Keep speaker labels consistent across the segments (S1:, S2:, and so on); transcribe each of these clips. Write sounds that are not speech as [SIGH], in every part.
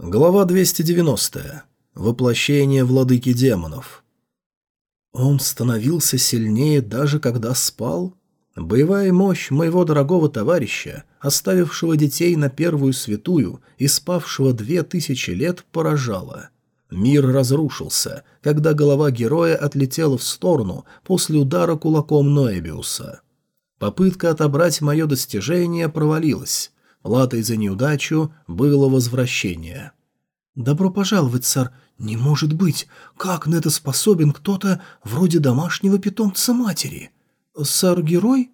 S1: Глава 290. Воплощение владыки демонов. Он становился сильнее даже когда спал? Боевая мощь моего дорогого товарища, оставившего детей на первую святую и спавшего две тысячи лет, поражала. Мир разрушился, когда голова героя отлетела в сторону после удара кулаком Ноэбиуса. Попытка отобрать мое достижение провалилась. Платой за неудачу было возвращение. «Добро пожаловать, сэр. Не может быть. Как на это способен кто-то вроде домашнего питомца матери? Сэр-герой?»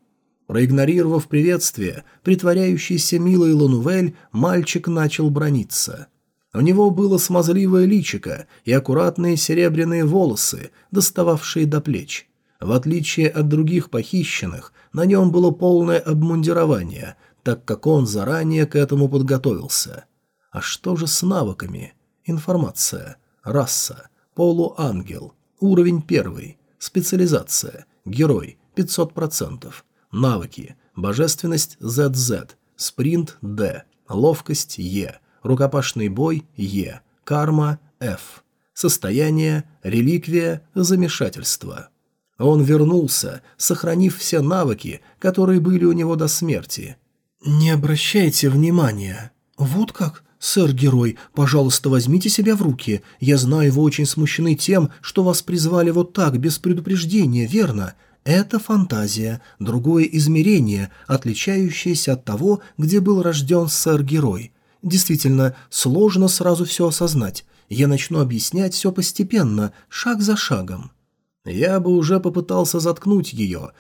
S1: Проигнорировав приветствие, притворяющийся милой Ланувель, мальчик начал брониться. У него было смазливое личико и аккуратные серебряные волосы, достававшие до плеч. В отличие от других похищенных, на нем было полное обмундирование, так как он заранее к этому подготовился. А что же с навыками? Информация. Раса. Полуангел. Уровень первый. Специализация. Герой. 500%. Навыки. Божественность ZZ. Спринт D. Ловкость Е. Рукопашный бой Е. Карма F. Состояние. Реликвия. Замешательство. Он вернулся, сохранив все навыки, которые были у него до смерти – «Не обращайте внимания. Вот как? Сэр-герой, пожалуйста, возьмите себя в руки. Я знаю, вы очень смущены тем, что вас призвали вот так, без предупреждения, верно? Это фантазия, другое измерение, отличающееся от того, где был рожден сэр-герой. Действительно, сложно сразу все осознать. Я начну объяснять все постепенно, шаг за шагом». Я бы уже попытался заткнуть ее,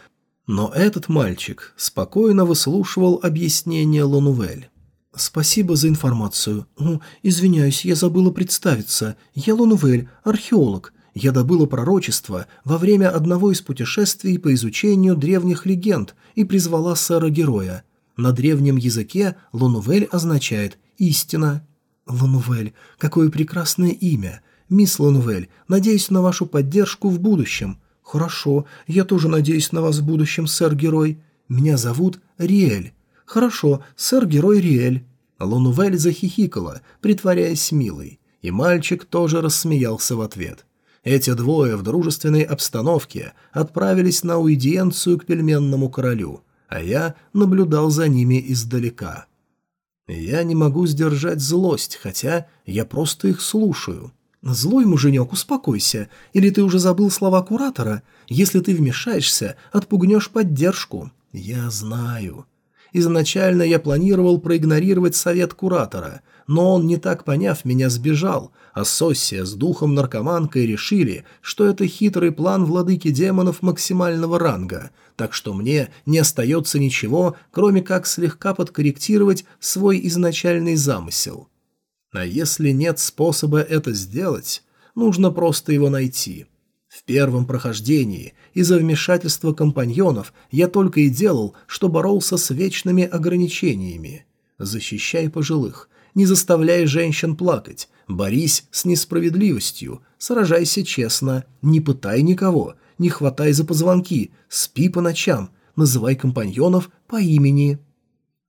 S1: но этот мальчик спокойно выслушивал объяснение Лонувель. «Спасибо за информацию. О, извиняюсь, я забыла представиться. Я Лонувель, археолог. Я добыла пророчество во время одного из путешествий по изучению древних легенд и призвала сэра-героя. На древнем языке Лонувель означает «истина». Лонувель, какое прекрасное имя. Мисс Лонувель, надеюсь на вашу поддержку в будущем. «Хорошо, я тоже надеюсь на вас в будущем, сэр-герой. Меня зовут Риэль». «Хорошо, сэр-герой Риэль». Лунувель захихикала, притворяясь милой, и мальчик тоже рассмеялся в ответ. Эти двое в дружественной обстановке отправились на уидиенцию к пельменному королю, а я наблюдал за ними издалека. Я не могу сдержать злость, хотя я просто их слушаю. «Злой муженек, успокойся. Или ты уже забыл слова куратора? Если ты вмешаешься, отпугнешь поддержку». «Я знаю». Изначально я планировал проигнорировать совет куратора, но он, не так поняв, меня сбежал, а Соссия с духом наркоманкой решили, что это хитрый план владыки демонов максимального ранга, так что мне не остается ничего, кроме как слегка подкорректировать свой изначальный замысел. А если нет способа это сделать, нужно просто его найти. В первом прохождении из-за вмешательства компаньонов я только и делал, что боролся с вечными ограничениями. Защищай пожилых, не заставляй женщин плакать, борись с несправедливостью, сражайся честно, не пытай никого, не хватай за позвонки, спи по ночам, называй компаньонов по имени.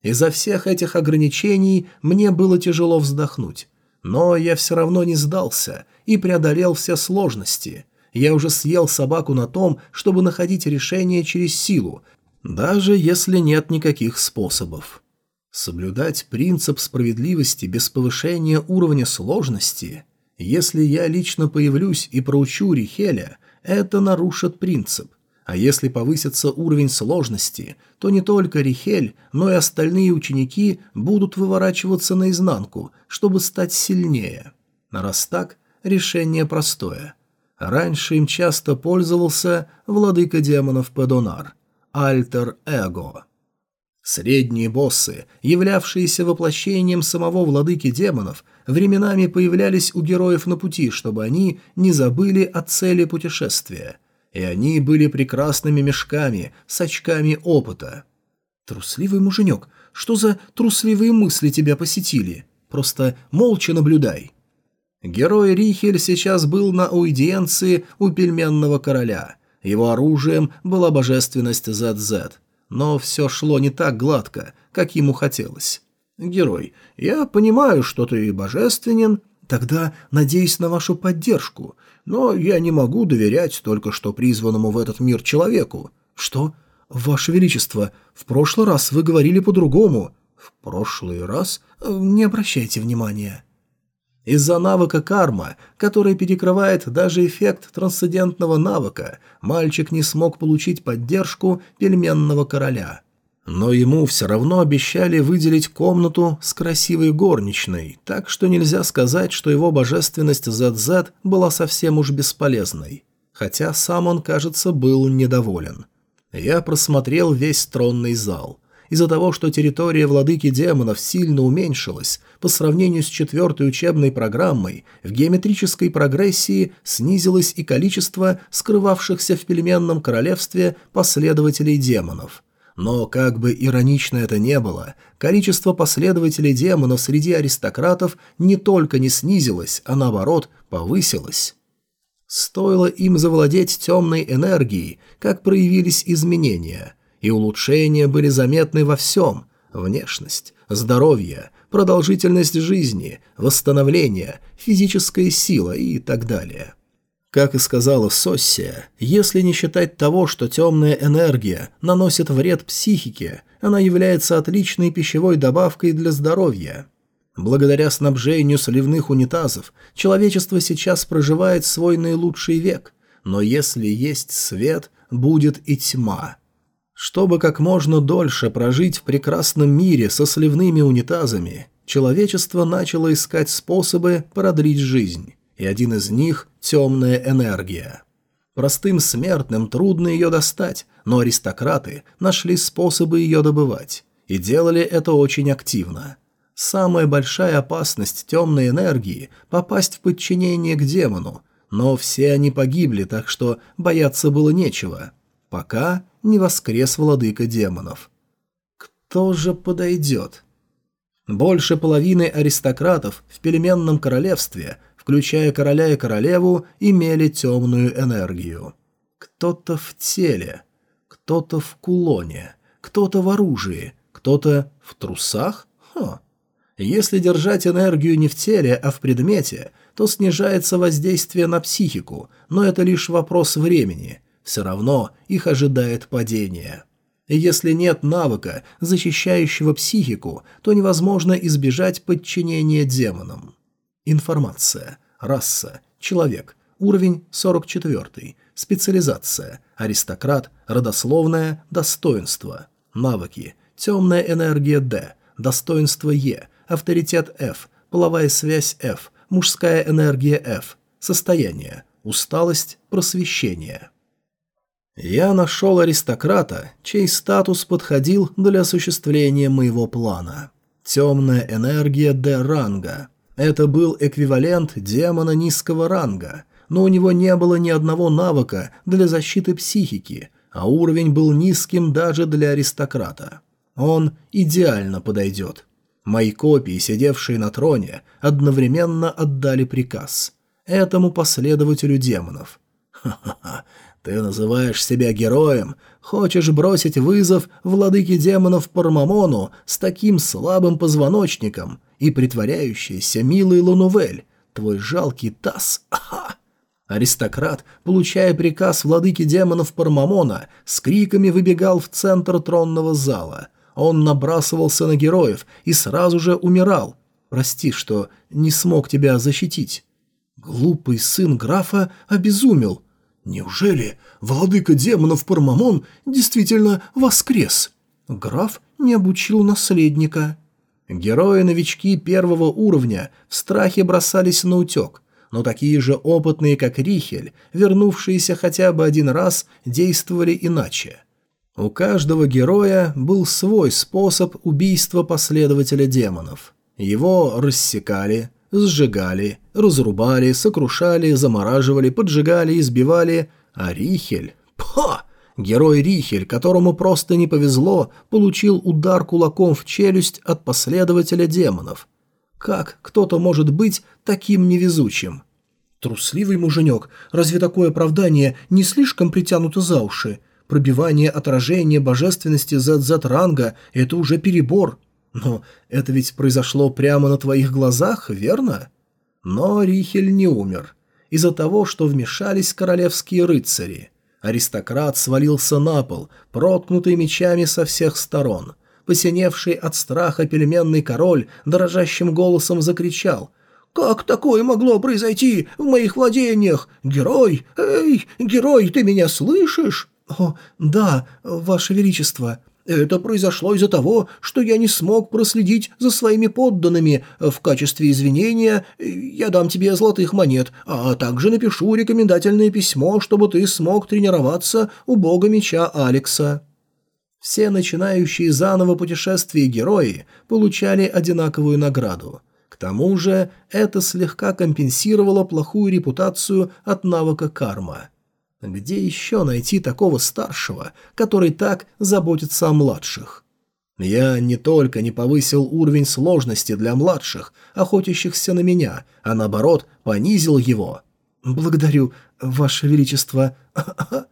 S1: Из-за всех этих ограничений мне было тяжело вздохнуть. Но я все равно не сдался и преодолел все сложности. Я уже съел собаку на том, чтобы находить решение через силу, даже если нет никаких способов. Соблюдать принцип справедливости без повышения уровня сложности. Если я лично появлюсь и проучу Рихеля, это нарушит принцип. А если повысится уровень сложности, то не только Рихель, но и остальные ученики будут выворачиваться наизнанку, чтобы стать сильнее. Раз так, решение простое. Раньше им часто пользовался владыка демонов Педонар, Альтер-Эго. Средние боссы, являвшиеся воплощением самого владыки демонов, временами появлялись у героев на пути, чтобы они не забыли о цели путешествия – и они были прекрасными мешками с очками опыта. «Трусливый муженек, что за трусливые мысли тебя посетили? Просто молча наблюдай». Герой Рихель сейчас был на аудиенции у пельменного короля. Его оружием была божественность ZZ. Но все шло не так гладко, как ему хотелось. Герой, я понимаю, что ты божественен. Тогда надеюсь на вашу поддержку. Но я не могу доверять только что призванному в этот мир человеку. Что? Ваше Величество, в прошлый раз вы говорили по-другому. В прошлый раз? Не обращайте внимания. Из-за навыка карма, который перекрывает даже эффект трансцендентного навыка, мальчик не смог получить поддержку пельменного короля. Но ему все равно обещали выделить комнату с красивой горничной, так что нельзя сказать, что его божественность ZZ была совсем уж бесполезной. Хотя сам он, кажется, был недоволен. Я просмотрел весь тронный зал. Из-за того, что территория владыки демонов сильно уменьшилась, по сравнению с четвертой учебной программой, в геометрической прогрессии снизилось и количество скрывавшихся в пельменном королевстве последователей демонов. Но, как бы иронично это не было, количество последователей демонов среди аристократов не только не снизилось, а наоборот повысилось. Стоило им завладеть темной энергией, как проявились изменения, и улучшения были заметны во всем – внешность, здоровье, продолжительность жизни, восстановление, физическая сила и так далее. Как и сказала Соссия, если не считать того, что темная энергия наносит вред психике, она является отличной пищевой добавкой для здоровья. Благодаря снабжению сливных унитазов человечество сейчас проживает свой наилучший век, но если есть свет, будет и тьма. Чтобы как можно дольше прожить в прекрасном мире со сливными унитазами, человечество начало искать способы продлить жизнь и один из них – темная энергия. Простым смертным трудно ее достать, но аристократы нашли способы ее добывать, и делали это очень активно. Самая большая опасность темной энергии – попасть в подчинение к демону, но все они погибли, так что бояться было нечего, пока не воскрес владыка демонов. Кто же подойдет? Больше половины аристократов в пельменном королевстве включая короля и королеву, имели темную энергию. Кто-то в теле, кто-то в кулоне, кто-то в оружии, кто-то в трусах? Хо. Если держать энергию не в теле, а в предмете, то снижается воздействие на психику, но это лишь вопрос времени. Все равно их ожидает падение. если нет навыка, защищающего психику, то невозможно избежать подчинения демонам. Информация. Раса. Человек. Уровень 44. Специализация. Аристократ. Родословное. Достоинство. Навыки. Темная энергия D. Достоинство Е. Авторитет F. Половая связь F. Мужская энергия F. Состояние. Усталость. Просвещение. Я нашел аристократа, чей статус подходил для осуществления моего плана. Темная энергия D-ранга. Это был эквивалент демона низкого ранга, но у него не было ни одного навыка для защиты психики, а уровень был низким даже для аристократа. Он идеально подойдет. Мои копии, сидевшие на троне, одновременно отдали приказ. Этому последователю демонов. «Ха-ха-ха, ты называешь себя героем? Хочешь бросить вызов владыке демонов Пармамону с таким слабым позвоночником? И притворяющаяся милый Лунувель, твой жалкий таз, ага!» Аристократ, получая приказ владыки демонов Пармамона, с криками выбегал в центр тронного зала. Он набрасывался на героев и сразу же умирал. «Прости, что не смог тебя защитить». Глупый сын графа обезумел. «Неужели владыка демонов Пармамон действительно воскрес?» Граф не обучил наследника. Герои-новички первого уровня в страхе бросались на утек, но такие же опытные, как Рихель, вернувшиеся хотя бы один раз, действовали иначе. У каждого героя был свой способ убийства последователя демонов. Его рассекали, сжигали, разрубали, сокрушали, замораживали, поджигали, избивали, а Рихель... Па! Герой Рихель, которому просто не повезло, получил удар кулаком в челюсть от последователя демонов. Как кто-то может быть таким невезучим? Трусливый муженек, разве такое оправдание не слишком притянуто за уши? Пробивание отражения божественности ZZ-ранга – это уже перебор. Но это ведь произошло прямо на твоих глазах, верно? Но Рихель не умер. Из-за того, что вмешались королевские рыцари. Аристократ свалился на пол, проткнутый мечами со всех сторон. Посиневший от страха пельменный король дрожащим голосом закричал «Как такое могло произойти в моих владениях? Герой! Эй, герой, ты меня слышишь?» «О, да, ваше величество», это произошло из-за того, что я не смог проследить за своими подданными. В качестве извинения я дам тебе золотых монет, а также напишу рекомендательное письмо, чтобы ты смог тренироваться у бога меча Алекса». Все начинающие заново путешествие герои получали одинаковую награду. К тому же это слегка компенсировало плохую репутацию от навыка карма – где еще найти такого старшего, который так заботится о младших? Я не только не повысил уровень сложности для младших, охотящихся на меня, а наоборот, понизил его. Благодарю, Ваше Величество. [LAUGHS]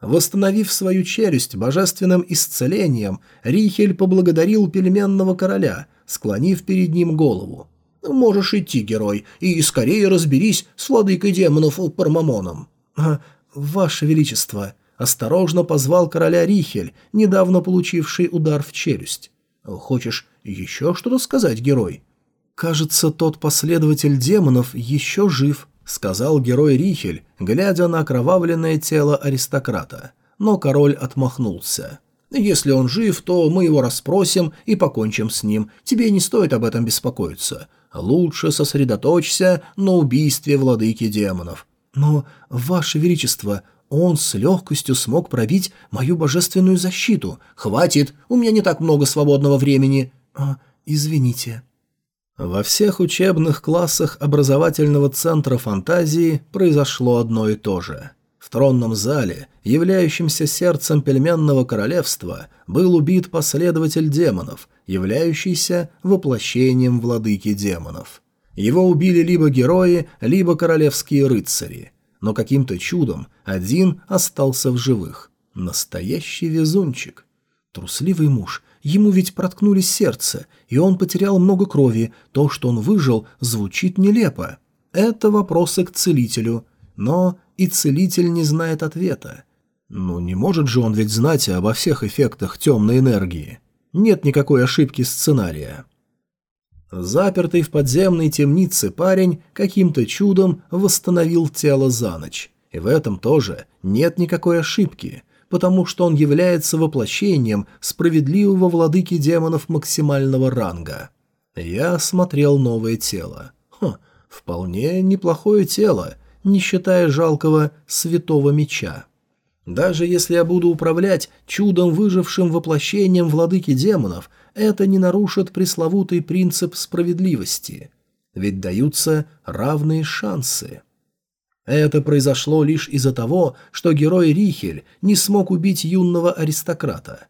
S1: Восстановив свою челюсть божественным исцелением, Рихель поблагодарил пельменного короля, склонив перед ним голову. «Можешь идти, герой, и скорее разберись с владыкой демонов Пармамоном». «А, «Ваше Величество!» – осторожно позвал короля Рихель, недавно получивший удар в челюсть. «Хочешь еще что-то сказать, герой?» «Кажется, тот последователь демонов еще жив», — сказал герой Рихель, глядя на окровавленное тело аристократа. Но король отмахнулся. «Если он жив, то мы его расспросим и покончим с ним. Тебе не стоит об этом беспокоиться. Лучше сосредоточься на убийстве владыки демонов. «Но, Ваше Величество, он с легкостью смог пробить мою божественную защиту. Хватит, у меня не так много свободного времени. А, извините». Во всех учебных классах образовательного центра фантазии произошло одно и то же. В тронном зале, являющемся сердцем пельменного королевства, был убит последователь демонов, являющийся воплощением владыки демонов. Его убили либо герои, либо королевские рыцари. Но каким-то чудом один остался в живых. Настоящий везунчик. Трусливый муж. Ему ведь проткнули сердце, и он потерял много крови. То, что он выжил, звучит нелепо. Это вопросы к целителю. Но и целитель не знает ответа. Ну, не может же он ведь знать обо всех эффектах темной энергии. Нет никакой ошибки сценария. Запертый в подземной темнице парень каким-то чудом восстановил тело за ночь. И в этом тоже нет никакой ошибки, потому что он является воплощением справедливого владыки демонов максимального ранга. Я осмотрел новое тело. Хм, вполне неплохое тело, не считая жалкого святого меча. Даже если я буду управлять чудом выжившим воплощением владыки демонов – это не нарушит пресловутый принцип справедливости. Ведь даются равные шансы. Это произошло лишь из-за того, что герой Рихель не смог убить юного аристократа.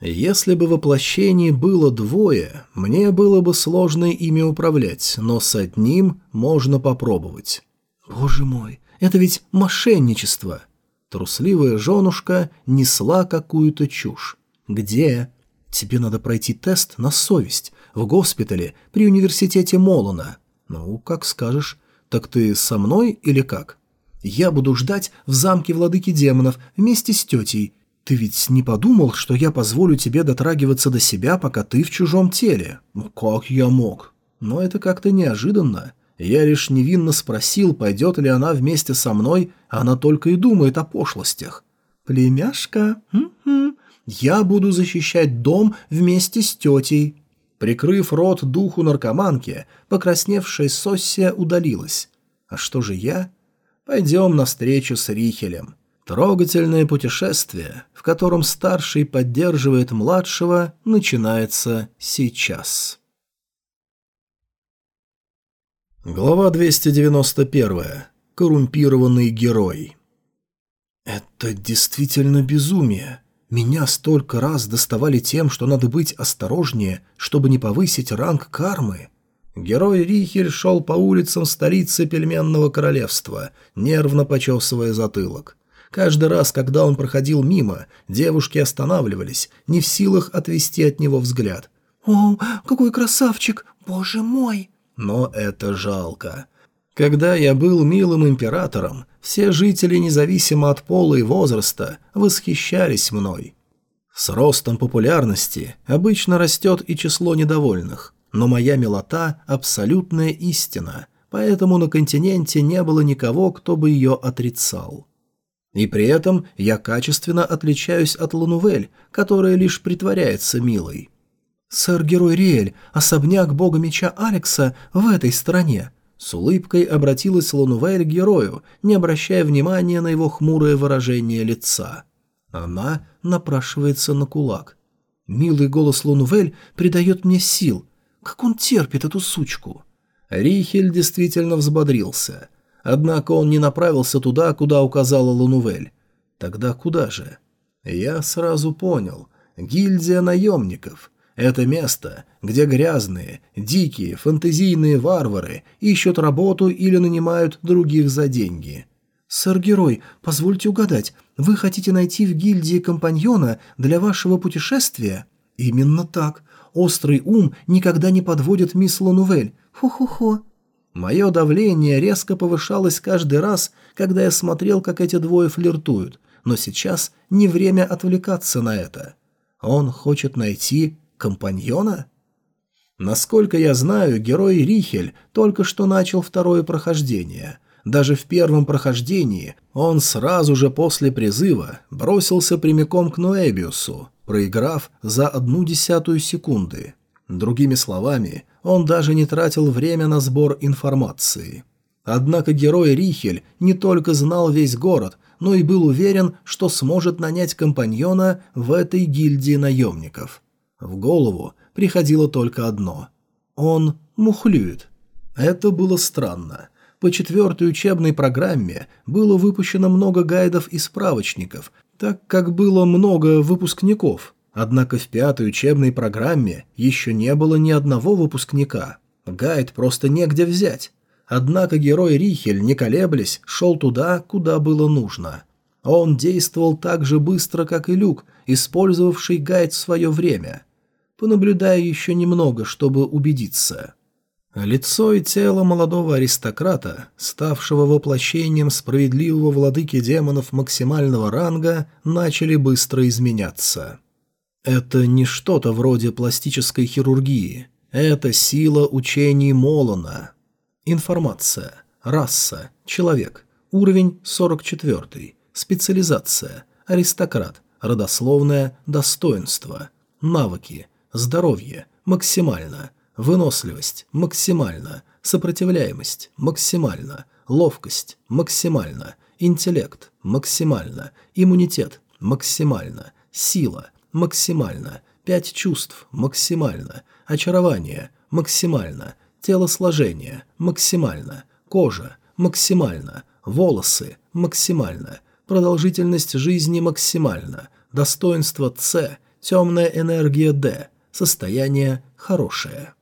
S1: Если бы воплощений было двое, мне было бы сложно ими управлять, но с одним можно попробовать. Боже мой, это ведь мошенничество. Трусливая женушка несла какую-то чушь. Где? Тебе надо пройти тест на совесть в госпитале при университете Молона. Ну, как скажешь. Так ты со мной или как? Я буду ждать в замке владыки демонов вместе с тетей. Ты ведь не подумал, что я позволю тебе дотрагиваться до себя, пока ты в чужом теле? Ну, как я мог? Но это как-то неожиданно. Я лишь невинно спросил, пойдет ли она вместе со мной, а она только и думает о пошлостях. «Племяшка, м -м, я буду защищать дом вместе с тетей». Прикрыв рот духу наркоманки, покрасневшая Соссия удалилась. «А что же я?» «Пойдем навстречу с Рихелем». Трогательное путешествие, в котором старший поддерживает младшего, начинается сейчас. Глава 291. Коррумпированный герой. «Это действительно безумие. Меня столько раз доставали тем, что надо быть осторожнее, чтобы не повысить ранг кармы. Герой Рихель шел по улицам столицы пельменного королевства, нервно почесывая затылок. Каждый раз, когда он проходил мимо, девушки останавливались, не в силах отвести от него взгляд.
S2: «О, какой красавчик! Боже мой!»
S1: Но это жалко. Когда я был милым императором, все жители, независимо от пола и возраста, восхищались мной. С ростом популярности обычно растет и число недовольных, но моя милота – абсолютная истина, поэтому на континенте не было никого, кто бы ее отрицал. И при этом я качественно отличаюсь от Ланувель, которая лишь притворяется милой.
S2: «Сэр-герой Риэль, особняк бога меча Алекса в этой стороне»,
S1: с улыбкой обратилась Ланувель к герою, не обращая внимания на его хмурое выражение лица. Она напрашивается на кулак.
S2: «Милый голос Лунувель придает мне сил. Как он терпит эту сучку?»
S1: Рихель действительно взбодрился. Однако он не направился туда, куда указала Лунувель. Тогда куда же? Я сразу понял. Гильдия наемников. Это место, где грязные, дикие, фантазийные варвары ищут работу или нанимают других за деньги.
S2: «Сэр-герой, позвольте угадать, вы хотите найти в гильдии компаньона для вашего путешествия?» «Именно так. Острый ум никогда не подводит мисс Лонувель. Хо-хо-хо».
S1: Мое давление резко повышалось каждый раз, когда я смотрел, как эти двое флиртуют, но сейчас не время отвлекаться на это. Он хочет найти компаньона? Насколько я знаю, герой Рихель только что начал второе прохождение. Даже в первом прохождении он сразу же после призыва бросился прямиком к Ноэбиусу, проиграв за одну десятую секунды. Другими словами, он даже не тратил время на сбор информации. Однако герой Рихель не только знал весь город, но и был уверен, что сможет нанять компаньона в этой гильдии наемников. В голову приходило только одно. Он мухлюет. Это было странно. По четвертой учебной программе было выпущено много гайдов и справочников, так как было много выпускников. Однако в пятой учебной программе еще не было ни одного выпускника. Гайд просто негде взять. Однако герой Рихель, не колеблясь, шел туда, куда было нужно. Он действовал так же быстро, как и Люк, использовавший гайд в свое время. Понаблюдая еще немного, чтобы убедиться. Лицо и тело молодого аристократа, ставшего воплощением справедливого владыки демонов максимального ранга, начали быстро изменяться. Это не что-то вроде пластической хирургии. Это сила учений Молона. Информация. Раса. Человек. Уровень 44. Специализация. Аристократ. Родословное. Достоинство. Навыки. Здоровье – максимально. Выносливость – максимально. Сопротивляемость – максимально. Ловкость – максимально. Интеллект – максимально. Иммунитет – максимально. Сила – максимально. Пять чувств – максимально. Очарование – максимально. Телосложение – максимально. Кожа – максимально. Волосы – максимально. Продолжительность жизни – максимально. Достоинство – С. Темная энергия – Д состояние хорошее.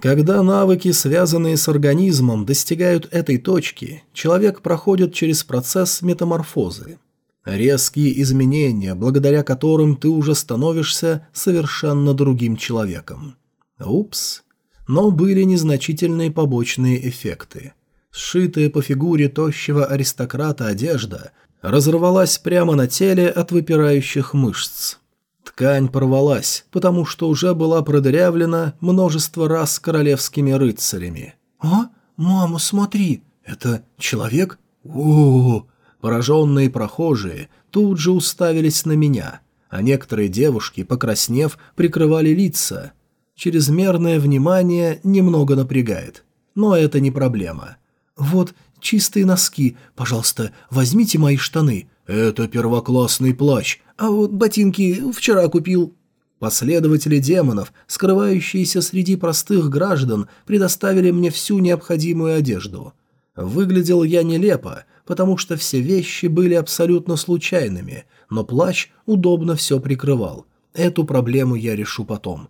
S1: Когда навыки, связанные с организмом, достигают этой точки, человек проходит через процесс метаморфозы. Резкие изменения, благодаря которым ты уже становишься совершенно другим человеком. Упс. Но были незначительные побочные эффекты. Сшитая по фигуре тощего аристократа одежда разорвалась прямо на теле от выпирающих мышц. Ткань порвалась, потому что уже была продырявлена множество раз королевскими рыцарями.
S2: «А? Мама, смотри! Это человек?
S1: о, -о, Пораженные прохожие тут же уставились на меня, а некоторые девушки, покраснев, прикрывали лица. Чрезмерное внимание немного напрягает, но это не проблема.
S2: «Вот чистые носки, пожалуйста, возьмите мои штаны».
S1: «Это первоклассный плащ,
S2: а вот ботинки вчера купил».
S1: Последователи демонов, скрывающиеся среди простых граждан, предоставили мне всю необходимую одежду. Выглядел я нелепо, потому что все вещи были абсолютно случайными, но плащ удобно все прикрывал. Эту проблему я решу потом.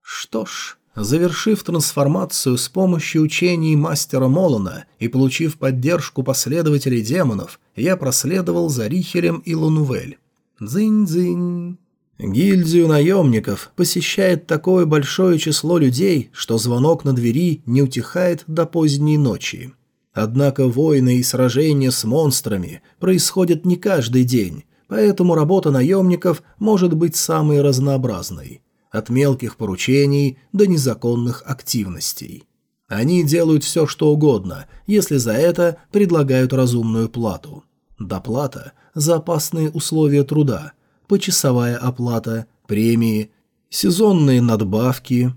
S1: Что ж, завершив трансформацию с помощью учений мастера Молона и получив поддержку последователей демонов, я проследовал за Рихелем и Лунувель. Дзынь-дзынь. Гильдию наемников посещает такое большое число людей, что звонок на двери не утихает до поздней ночи. Однако войны и сражения с монстрами происходят не каждый день, поэтому работа наемников может быть самой разнообразной. От мелких поручений до незаконных активностей. Они делают все, что угодно, если за это предлагают разумную плату. Доплата за опасные условия труда, почасовая оплата, премии, сезонные надбавки.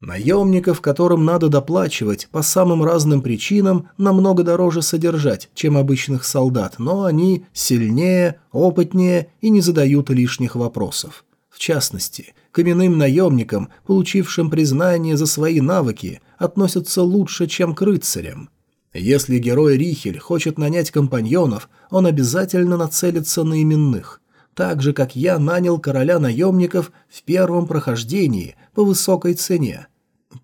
S1: Наемников, которым надо доплачивать по самым разным причинам, намного дороже содержать, чем обычных солдат, но они сильнее, опытнее и не задают лишних вопросов. В частности, к именным наемникам, получившим признание за свои навыки, относятся лучше, чем к рыцарям. Если герой Рихель хочет нанять компаньонов, он обязательно нацелится на именных так же, как я нанял короля наемников в первом прохождении по высокой цене.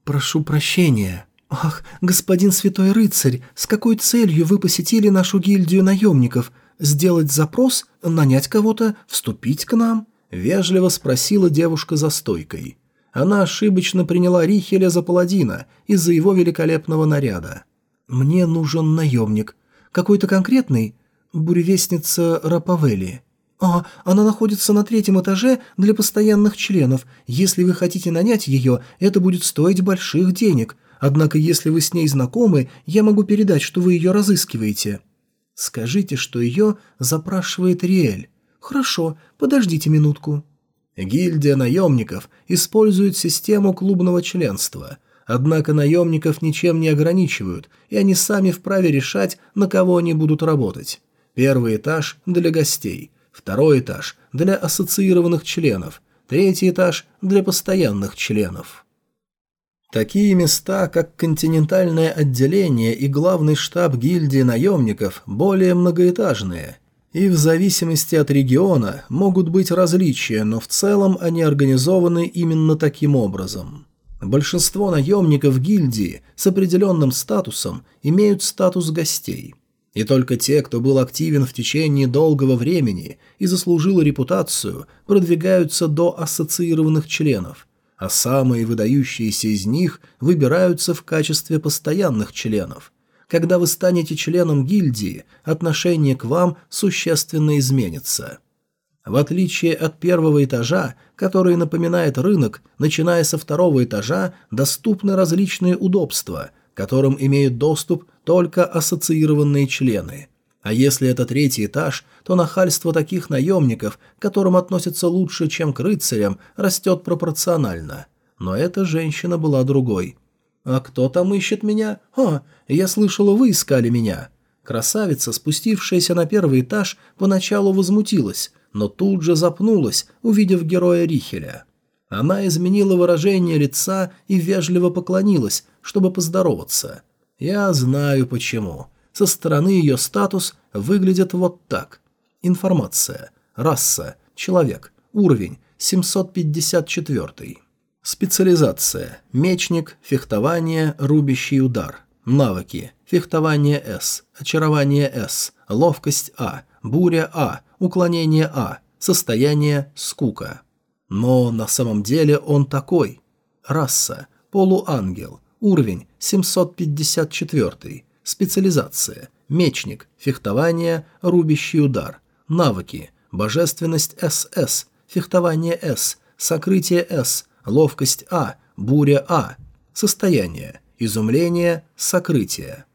S2: «Прошу прощения. Ах, господин святой рыцарь, с какой целью вы посетили нашу гильдию наемников? Сделать запрос, нанять кого-то, вступить к нам?» — вежливо спросила девушка за стойкой. Она ошибочно приняла Рихеля за паладина из-за его великолепного наряда. «Мне нужен наемник. Какой-то конкретный? Буревестница Рапавели». «А, она находится на третьем этаже для постоянных членов. Если вы хотите нанять ее, это будет стоить больших денег. Однако, если вы с ней знакомы, я могу передать, что вы ее разыскиваете». «Скажите, что ее запрашивает Риэль». «Хорошо, подождите минутку».
S1: Гильдия наемников использует систему клубного членства. Однако наемников ничем не ограничивают, и они сами вправе решать, на кого они будут работать. Первый этаж для гостей – второй этаж – для ассоциированных членов, третий этаж – для постоянных членов. Такие места, как континентальное отделение и главный штаб гильдии наемников, более многоэтажные, и в зависимости от региона могут быть различия, но в целом они организованы именно таким образом. Большинство наемников гильдии с определенным статусом имеют статус гостей – и только те, кто был активен в течение долгого времени и заслужил репутацию, продвигаются до ассоциированных членов, а самые выдающиеся из них выбираются в качестве постоянных членов. Когда вы станете членом гильдии, отношение к вам существенно изменится. В отличие от первого этажа, который напоминает рынок, начиная со второго этажа доступны различные удобства, которым имеют доступ только ассоциированные члены. А если это третий этаж, то нахальство таких наемников, к которым относятся лучше, чем к рыцарям, растет пропорционально. Но эта женщина была другой. «А кто там ищет меня? А, я слышала, вы искали меня». Красавица, спустившаяся на первый этаж, поначалу возмутилась, но тут же запнулась, увидев героя Рихеля. Она изменила выражение лица и вежливо поклонилась, чтобы поздороваться. Я знаю почему. Со стороны ее статус выглядит вот так. Информация. Раса. Человек. Уровень. 754. Специализация. Мечник. Фехтование. Рубящий удар. Навыки. Фехтование С. Очарование С. Ловкость А. Буря А. Уклонение А. Состояние скука. Но на самом деле он такой. Раса. Полуангел. Уровень 754. Специализация. Мечник. Фехтование. Рубящий удар. Навыки. Божественность СС. Фехтование С. Сокрытие С. Ловкость А. Буря А. Состояние. Изумление. Сокрытие.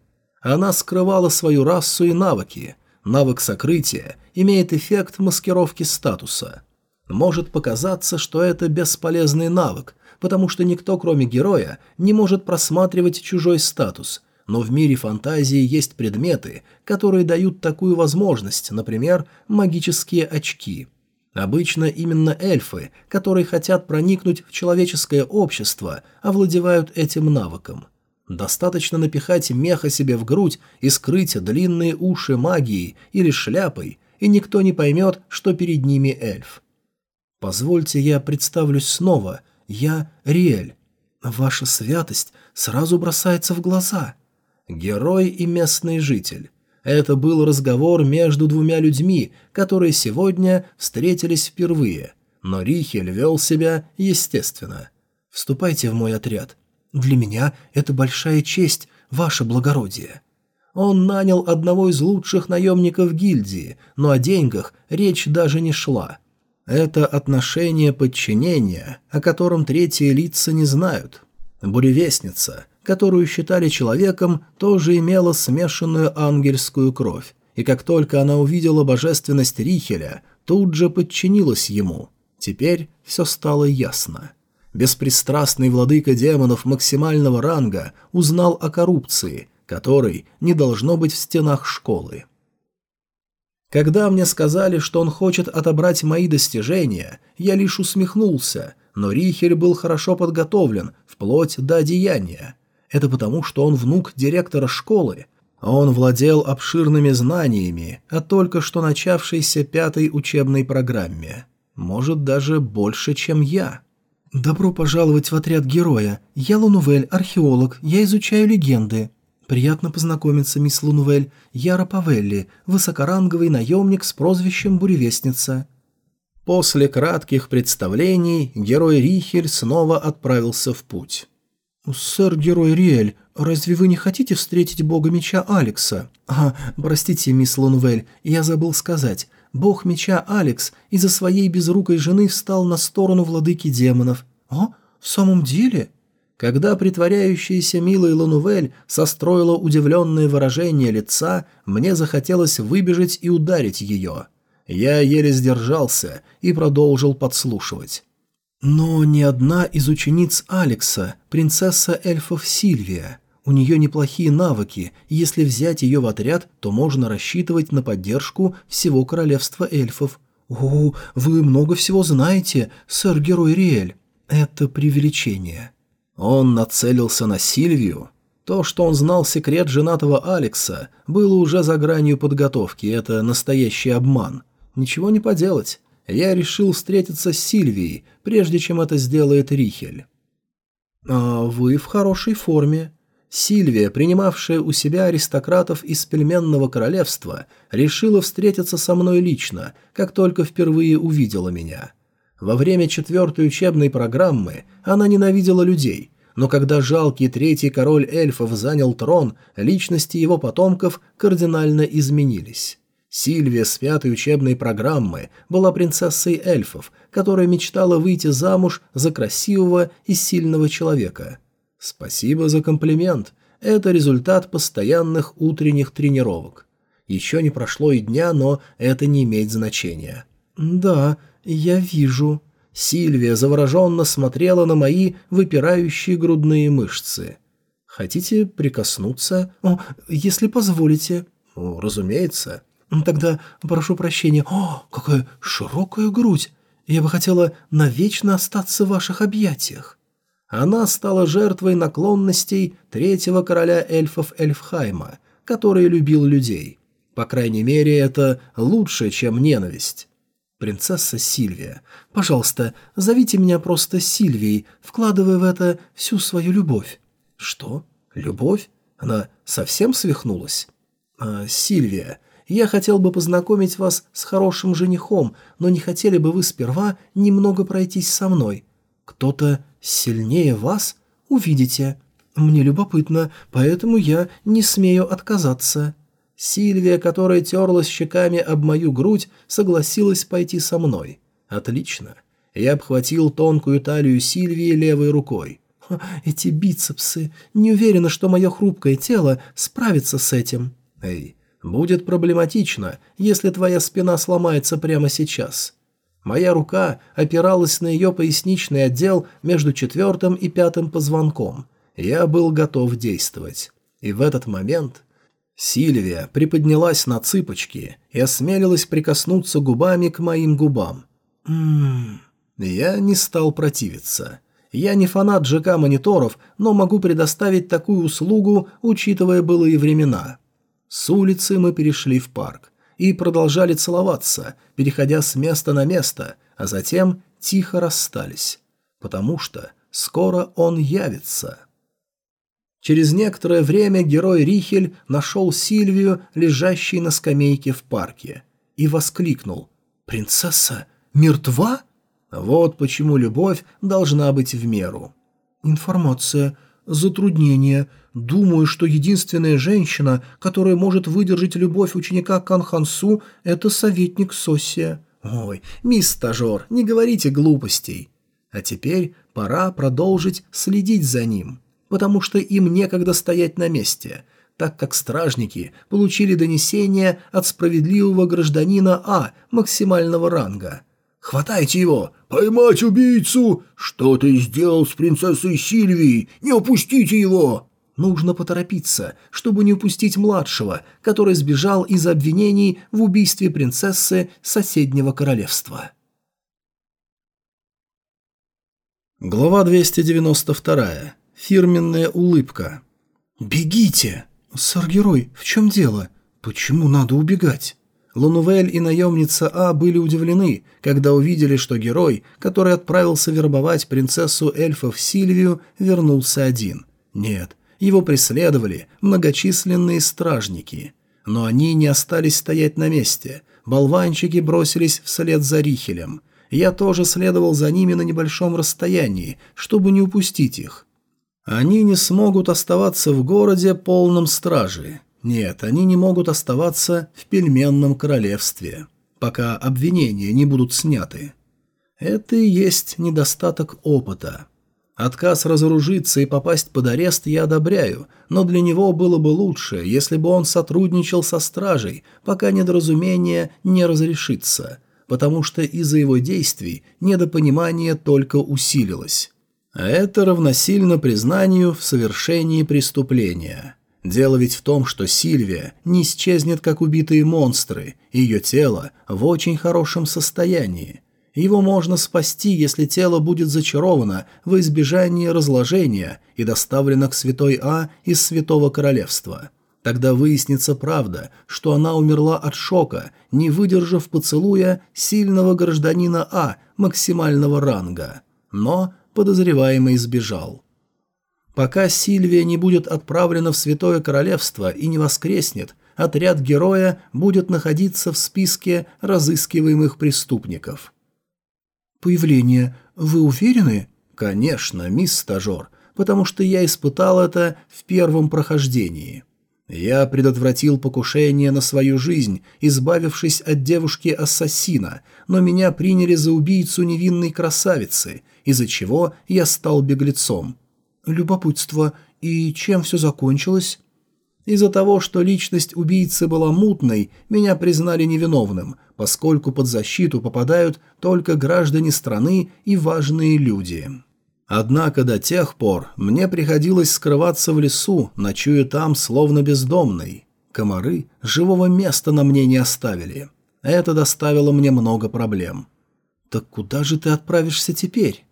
S1: Она скрывала свою расу и навыки. Навык сокрытия имеет эффект маскировки статуса. Может показаться, что это бесполезный навык, потому что никто, кроме героя, не может просматривать чужой статус. Но в мире фантазии есть предметы, которые дают такую возможность, например, магические очки. Обычно именно эльфы, которые хотят проникнуть в человеческое общество, овладевают этим навыком. Достаточно напихать меха себе в грудь и скрыть длинные уши магией или шляпой, и никто не поймет, что перед ними эльф. Позвольте я представлюсь снова, я Риэль. Ваша святость сразу бросается в глаза. Герой и местный житель. Это был разговор между двумя людьми, которые сегодня встретились впервые. Но Рихель вел себя естественно.
S2: «Вступайте в мой отряд. Для меня это большая честь, ваше благородие».
S1: Он нанял одного из лучших наемников гильдии, но о деньгах речь даже не шла. Это отношение подчинения, о котором третьи лица не знают. Буревестница, которую считали человеком, тоже имела смешанную ангельскую кровь, и как только она увидела божественность Рихеля, тут же подчинилась ему. Теперь все стало ясно. Беспристрастный владыка демонов максимального ранга узнал о коррупции, которой не должно быть в стенах школы. Когда мне сказали, что он хочет отобрать мои достижения, я лишь усмехнулся, но Рихель был хорошо подготовлен, вплоть до одеяния. Это потому, что он внук директора школы. Он владел обширными знаниями о только что начавшейся пятой учебной программе. Может, даже больше, чем я.
S2: «Добро пожаловать в отряд героя. Я Лунувель, археолог, я изучаю легенды. «Приятно познакомиться, мисс Лунвель. Я Рапавелли, высокоранговый наемник с прозвищем Буревестница».
S1: После кратких представлений герой Рихель снова отправился в путь.
S2: «Сэр-герой Риэль, разве вы не хотите встретить бога меча Алекса?» «А, простите, мисс Лунвель, я забыл сказать. Бог меча Алекс из-за своей безрукой жены встал на сторону владыки демонов». «А, в самом деле?» Когда притворяющаяся милой Ланувель состроила удивленное выражение лица, мне захотелось выбежать и ударить ее. Я еле сдержался и продолжил подслушивать. Но ни одна из учениц Алекса, принцесса эльфов Сильвия. У нее неплохие навыки, и если взять ее в отряд, то можно рассчитывать на поддержку всего королевства эльфов. «О, вы много всего знаете, сэр-герой Риэль». Это преувеличение. Он нацелился на Сильвию. То, что он знал секрет женатого Алекса, было уже за гранью подготовки, это настоящий обман. Ничего не поделать. Я решил встретиться с Сильвией, прежде чем это сделает Рихель. «А вы в хорошей форме». Сильвия, принимавшая у себя аристократов из пельменного королевства, решила встретиться со мной лично, как только впервые увидела меня. Во время четвертой учебной программы она ненавидела людей, но когда жалкий третий король эльфов занял трон, личности его потомков кардинально изменились. Сильвия с пятой учебной программы была принцессой эльфов, которая мечтала выйти замуж за красивого и сильного человека. Спасибо за комплимент. Это результат постоянных утренних тренировок. Еще не прошло и дня, но это не имеет значения. «Да, я вижу»,
S1: Сильвия завороженно смотрела на мои выпирающие грудные мышцы. «Хотите прикоснуться?»
S2: «О, если позволите».
S1: «О, разумеется».
S2: «Тогда прошу прощения. О, какая широкая грудь! Я бы хотела навечно остаться в ваших объятиях».
S1: Она стала жертвой наклонностей третьего короля эльфов Эльфхайма, который любил людей. По крайней мере, это лучше, чем ненависть. Принцесса Сильвия. Пожалуйста, зовите меня просто Сильвией, вкладывая в это всю свою любовь. Что? Любовь? Она совсем свихнулась? А, Сильвия, я хотел бы познакомить вас с хорошим женихом, но не хотели бы вы сперва немного пройтись со мной? Кто-то сильнее вас? Увидите. Мне любопытно, поэтому я не смею отказаться. Сильвия, которая терлась щеками об мою грудь, согласилась пойти со мной. Отлично. Я обхватил тонкую талию Сильвии левой рукой. «Эти бицепсы! Не уверена, что мое хрупкое тело справится с этим». «Эй, будет проблематично, если твоя спина сломается прямо сейчас». Моя рука опиралась на ее поясничный отдел между четвертым и пятым позвонком. Я был готов действовать. И в этот момент Сильвия приподнялась на цыпочки и осмелилась прикоснуться губами к моим губам. Ммм... Я не стал противиться. Я не фанат ЖК-мониторов, но могу предоставить такую услугу, учитывая былые времена. С улицы мы перешли в парк и продолжали целоваться, переходя с места на место, а затем тихо расстались, потому что скоро он явится». Через некоторое время герой Рихель нашел Сильвию, лежащей на скамейке в парке, и воскликнул «Принцесса мертва?» Вот почему любовь должна быть в меру.
S2: Информация. Затруднение. Думаю, что единственная женщина, которая может выдержать любовь ученика Канхансу, это советник Сосия.
S1: Ой, мисс стажер, не говорите глупостей. А теперь пора продолжить следить за ним, потому что им некогда стоять на месте, так как стражники получили донесение от справедливого гражданина А максимального ранга. «Хватайте его! Поймать убийцу! Что ты сделал с принцессой Сильвией? Не упустите его!» Нужно поторопиться, чтобы не упустить младшего, который сбежал из обвинений в убийстве принцессы соседнего королевства. Глава 292. Фирменная улыбка.
S2: «Бегите!» «Сэр-герой, в чем дело? Почему надо убегать?»
S1: Лунувель и наемница А были удивлены, когда увидели, что герой, который отправился вербовать принцессу эльфов Сильвию, вернулся один. Нет, его преследовали многочисленные стражники. Но они не остались стоять на месте. Болванчики бросились вслед за Рихелем. Я тоже следовал за ними на небольшом расстоянии, чтобы не упустить их. Они не смогут оставаться в городе полном стражи. Нет, они не могут оставаться в пельменном королевстве, пока обвинения не будут сняты. Это и есть недостаток опыта. Отказ разоружиться и попасть под арест я одобряю, но для него было бы лучше, если бы он сотрудничал со стражей, пока недоразумение не разрешится, потому что из-за его действий недопонимание только усилилось. А это равносильно признанию в совершении преступления. Дело ведь в том, что Сильвия не исчезнет, как убитые монстры, ее тело в очень хорошем состоянии. Его можно спасти, если тело будет зачаровано во избежание разложения и доставлено к святой А из Святого Королевства. Тогда выяснится правда, что она умерла от шока, не выдержав поцелуя сильного гражданина А максимального ранга. Но подозреваемый сбежал. Пока Сильвия не будет отправлена в Святое Королевство и не воскреснет, отряд героя будет находиться в списке разыскиваемых преступников.
S2: «Появление. Вы уверены?»
S1: «Конечно, мисс стажер, потому что я испытал это в первом прохождении. Я предотвратил покушение на свою жизнь, избавившись от девушки-ассасина, но меня приняли за убийцу невинной красавицы, из-за чего я стал беглецом.
S2: Любопытство. И чем все закончилось?»
S1: Из-за того, что личность убийцы была мутной, меня признали невиновным, поскольку под защиту попадают только граждане страны и важные люди. Однако до тех пор мне приходилось скрываться в лесу, ночуя там словно бездомный. Комары живого места на мне не оставили. Это доставило мне много проблем.
S2: «Так куда же ты отправишься теперь?»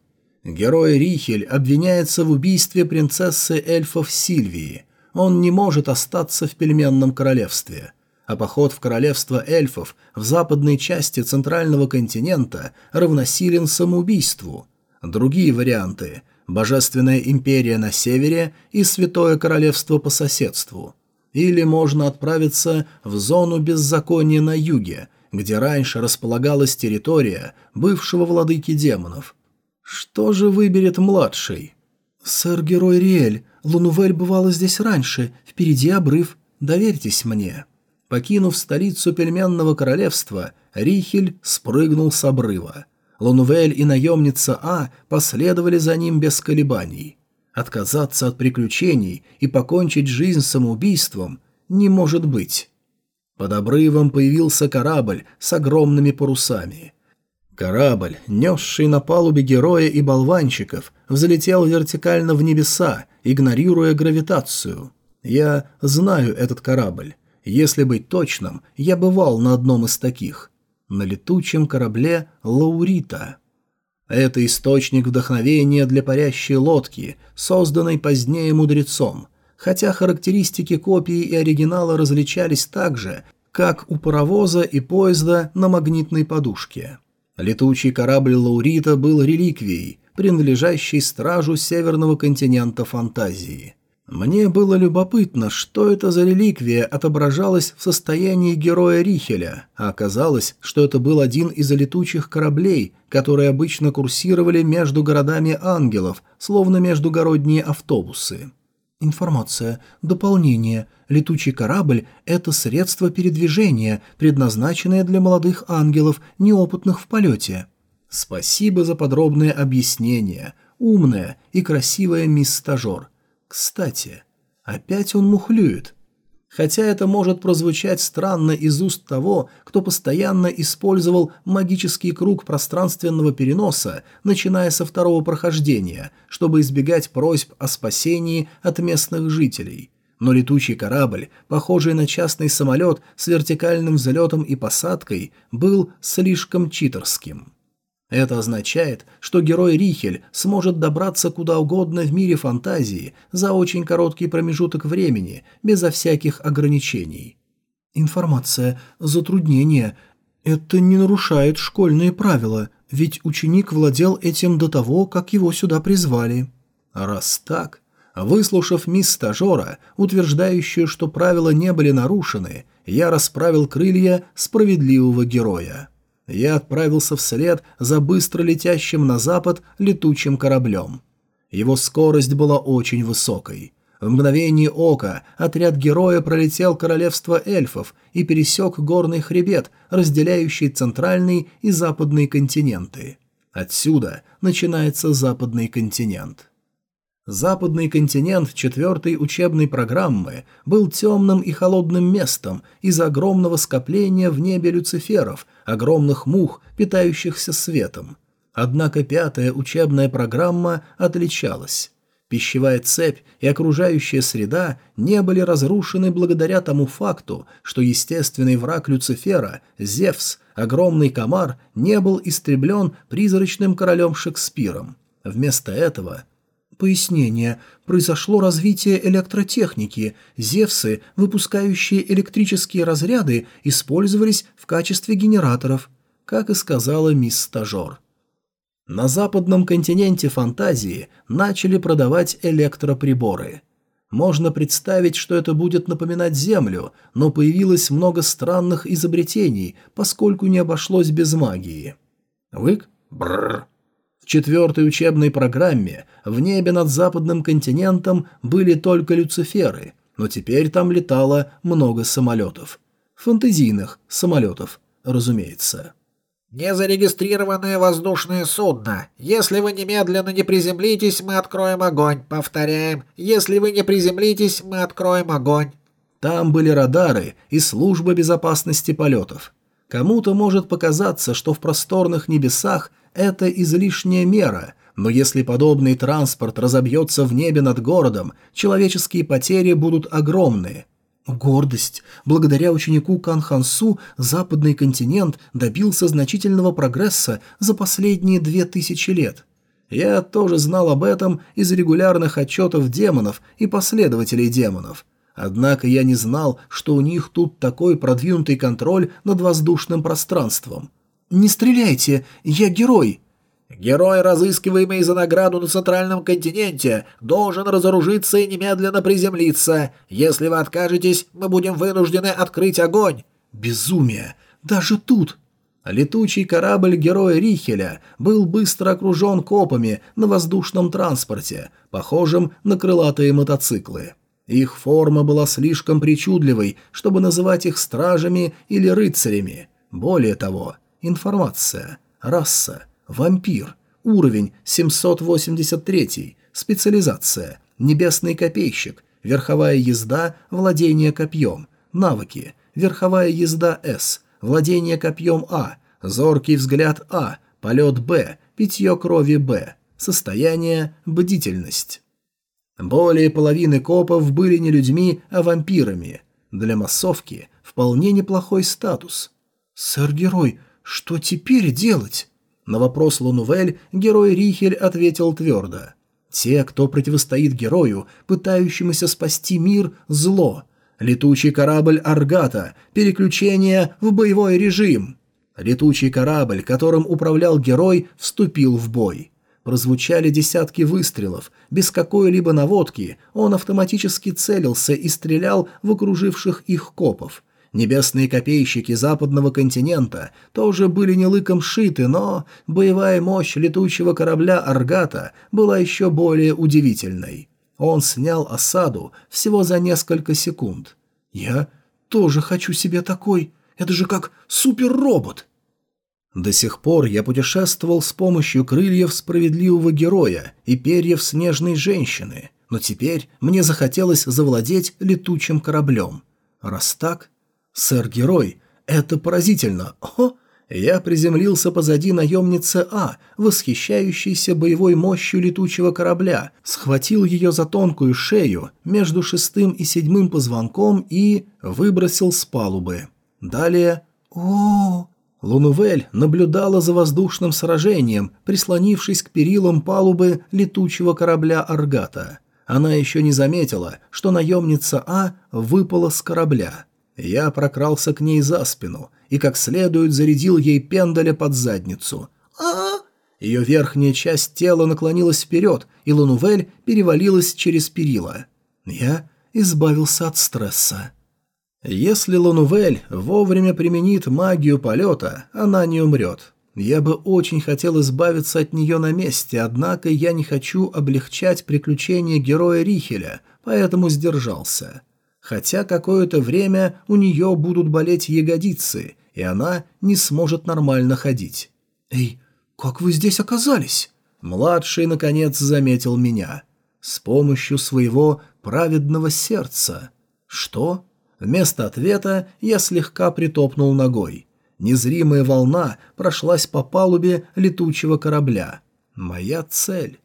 S1: Герой Рихель обвиняется в убийстве принцессы эльфов Сильвии – он не может остаться в пельменном королевстве. А поход в королевство эльфов в западной части центрального континента равносилен самоубийству. Другие варианты – Божественная империя на севере и Святое Королевство по соседству. Или можно отправиться в зону беззакония на юге, где раньше располагалась территория бывшего владыки демонов. Что же выберет младший?
S2: «Сэр-герой Риэль, Лунувель бывала здесь раньше, впереди обрыв. Доверьтесь мне».
S1: Покинув столицу пельменного королевства, Рихель спрыгнул с обрыва. Лунувель и наемница А последовали за ним без колебаний. Отказаться от приключений и покончить жизнь самоубийством не может быть. Под обрывом появился корабль с огромными парусами – Корабль, несший на палубе героя и болванчиков, взлетел вертикально в небеса, игнорируя гравитацию. Я знаю этот корабль. Если быть точным, я бывал на одном из таких. На летучем корабле «Лаурита». Это источник вдохновения для парящей лодки, созданной позднее мудрецом, хотя характеристики копии и оригинала различались так же, как у паровоза и поезда на магнитной подушке. Летучий корабль Лаурита был реликвией, принадлежащей стражу северного континента фантазии. Мне было любопытно, что это за реликвия отображалась в состоянии героя Рихеля, а оказалось, что это был один из летучих кораблей, которые обычно курсировали между городами ангелов, словно междугородние автобусы.
S2: Информация. Дополнение. Летучий корабль – это средство передвижения, предназначенное для молодых ангелов, неопытных в полете.
S1: Спасибо за подробное объяснение. Умная и красивая мисс-стажер. Кстати, опять он мухлюет. Хотя это может прозвучать странно из уст того, кто постоянно использовал магический круг пространственного переноса, начиная со второго прохождения, чтобы избегать просьб о спасении от местных жителей. Но летучий корабль, похожий на частный самолет с вертикальным взлетом и посадкой, был слишком читерским. Это означает, что герой Рихель сможет добраться куда угодно в мире фантазии за очень короткий промежуток времени, безо всяких ограничений.
S2: Информация. Затруднение. Это не нарушает школьные правила, ведь ученик владел этим до того, как его сюда призвали.
S1: Раз так, выслушав мисс стажера, утверждающую, что правила не были нарушены, я расправил крылья справедливого героя я отправился вслед за быстро летящим на запад летучим кораблем. Его скорость была очень высокой. В мгновение ока отряд героя пролетел королевство эльфов и пересек горный хребет, разделяющий центральный и западный континенты. Отсюда начинается западный континент. Западный континент четвертой учебной программы был темным и холодным местом из-за огромного скопления в небе люциферов, огромных мух, питающихся светом. Однако пятая учебная программа отличалась. Пищевая цепь и окружающая среда не были разрушены благодаря тому факту, что естественный враг Люцифера, Зевс, огромный комар, не был истреблен призрачным королем Шекспиром. Вместо этого
S2: Пояснение. Произошло развитие электротехники. Зевсы, выпускающие электрические разряды, использовались в качестве генераторов, как и сказала мисс Стажер.
S1: На западном континенте фантазии начали продавать электроприборы. Можно представить, что это будет напоминать Землю, но появилось много странных изобретений, поскольку не обошлось без магии. Вык? Бррр четвертой учебной программе в небе над западным континентом были только люциферы, но теперь там летало много самолетов. Фантазийных самолетов, разумеется.
S3: «Незарегистрированное воздушное судно. Если вы немедленно не приземлитесь, мы откроем огонь. Повторяем, если вы не приземлитесь, мы откроем огонь».
S1: Там были радары и служба безопасности полетов. Кому-то может показаться, что в просторных небесах это излишняя мера, но если подобный транспорт разобьется в небе над городом, человеческие потери будут огромные.
S2: Гордость. Благодаря ученику Канхансу западный континент добился значительного прогресса за последние две тысячи лет.
S1: Я тоже знал об этом из регулярных отчетов демонов и последователей демонов. Однако я не знал, что у них тут такой продвинутый контроль над воздушным пространством.
S2: «Не стреляйте! Я герой!»
S3: «Герой, разыскиваемый за награду на Центральном континенте, должен разоружиться и немедленно приземлиться. Если вы откажетесь, мы будем вынуждены открыть огонь».
S2: «Безумие! Даже тут!»
S1: Летучий корабль героя Рихеля был быстро окружен копами на воздушном транспорте, похожим на крылатые мотоциклы. Их форма была слишком причудливой, чтобы называть их стражами или рыцарями. Более того, Информация. Раса. Вампир. Уровень 783. Специализация. Небесный копейщик. Верховая езда. Владение копьем. Навыки. Верховая езда С. Владение копьем А. Зоркий взгляд А. Полет Б. Питье крови Б. Состояние. Бдительность. Более половины копов были не людьми, а вампирами. Для массовки вполне неплохой статус.
S2: «Сэр-герой, что теперь делать?
S1: На вопрос Лунувель герой Рихель ответил твердо. Те, кто противостоит герою, пытающемуся спасти мир, зло. Летучий корабль Аргата, переключение в боевой режим. Летучий корабль, которым управлял герой, вступил в бой. Прозвучали десятки выстрелов. Без какой-либо наводки он автоматически целился и стрелял в окруживших их копов. Небесные копейщики западного континента тоже были не лыком шиты, но боевая мощь летучего корабля «Аргата» была еще более удивительной. Он снял осаду всего за несколько секунд. «Я тоже хочу себе такой. Это же как суперробот!» До сих пор я путешествовал с помощью крыльев справедливого героя и перьев снежной женщины, но теперь мне захотелось завладеть летучим кораблем. Раз так, сэр-герой, это поразительно. О, я приземлился позади наемницы А, восхищающейся боевой мощью летучего корабля, схватил ее за тонкую шею между шестым и седьмым позвонком и выбросил с палубы. Далее... о Лунувель наблюдала за воздушным сражением, прислонившись к перилам палубы летучего корабля «Аргата». Она еще не заметила, что наемница А выпала с корабля. Я прокрался к ней за спину и как следует зарядил ей пендаля под задницу. а Ее верхняя часть тела наклонилась вперед, и Лунувель перевалилась через перила. Я избавился от стресса. Если Лунувель вовремя применит магию полета, она не умрет. Я бы очень хотел избавиться от нее на месте, однако я не хочу облегчать приключения героя Рихеля, поэтому сдержался. Хотя какое-то время у нее будут болеть ягодицы, и она не сможет нормально ходить. «Эй, как вы здесь оказались?» Младший, наконец, заметил меня. С помощью своего праведного сердца. «Что?» Вместо ответа я слегка притопнул ногой. Незримая волна прошлась по палубе летучего корабля. Моя цель.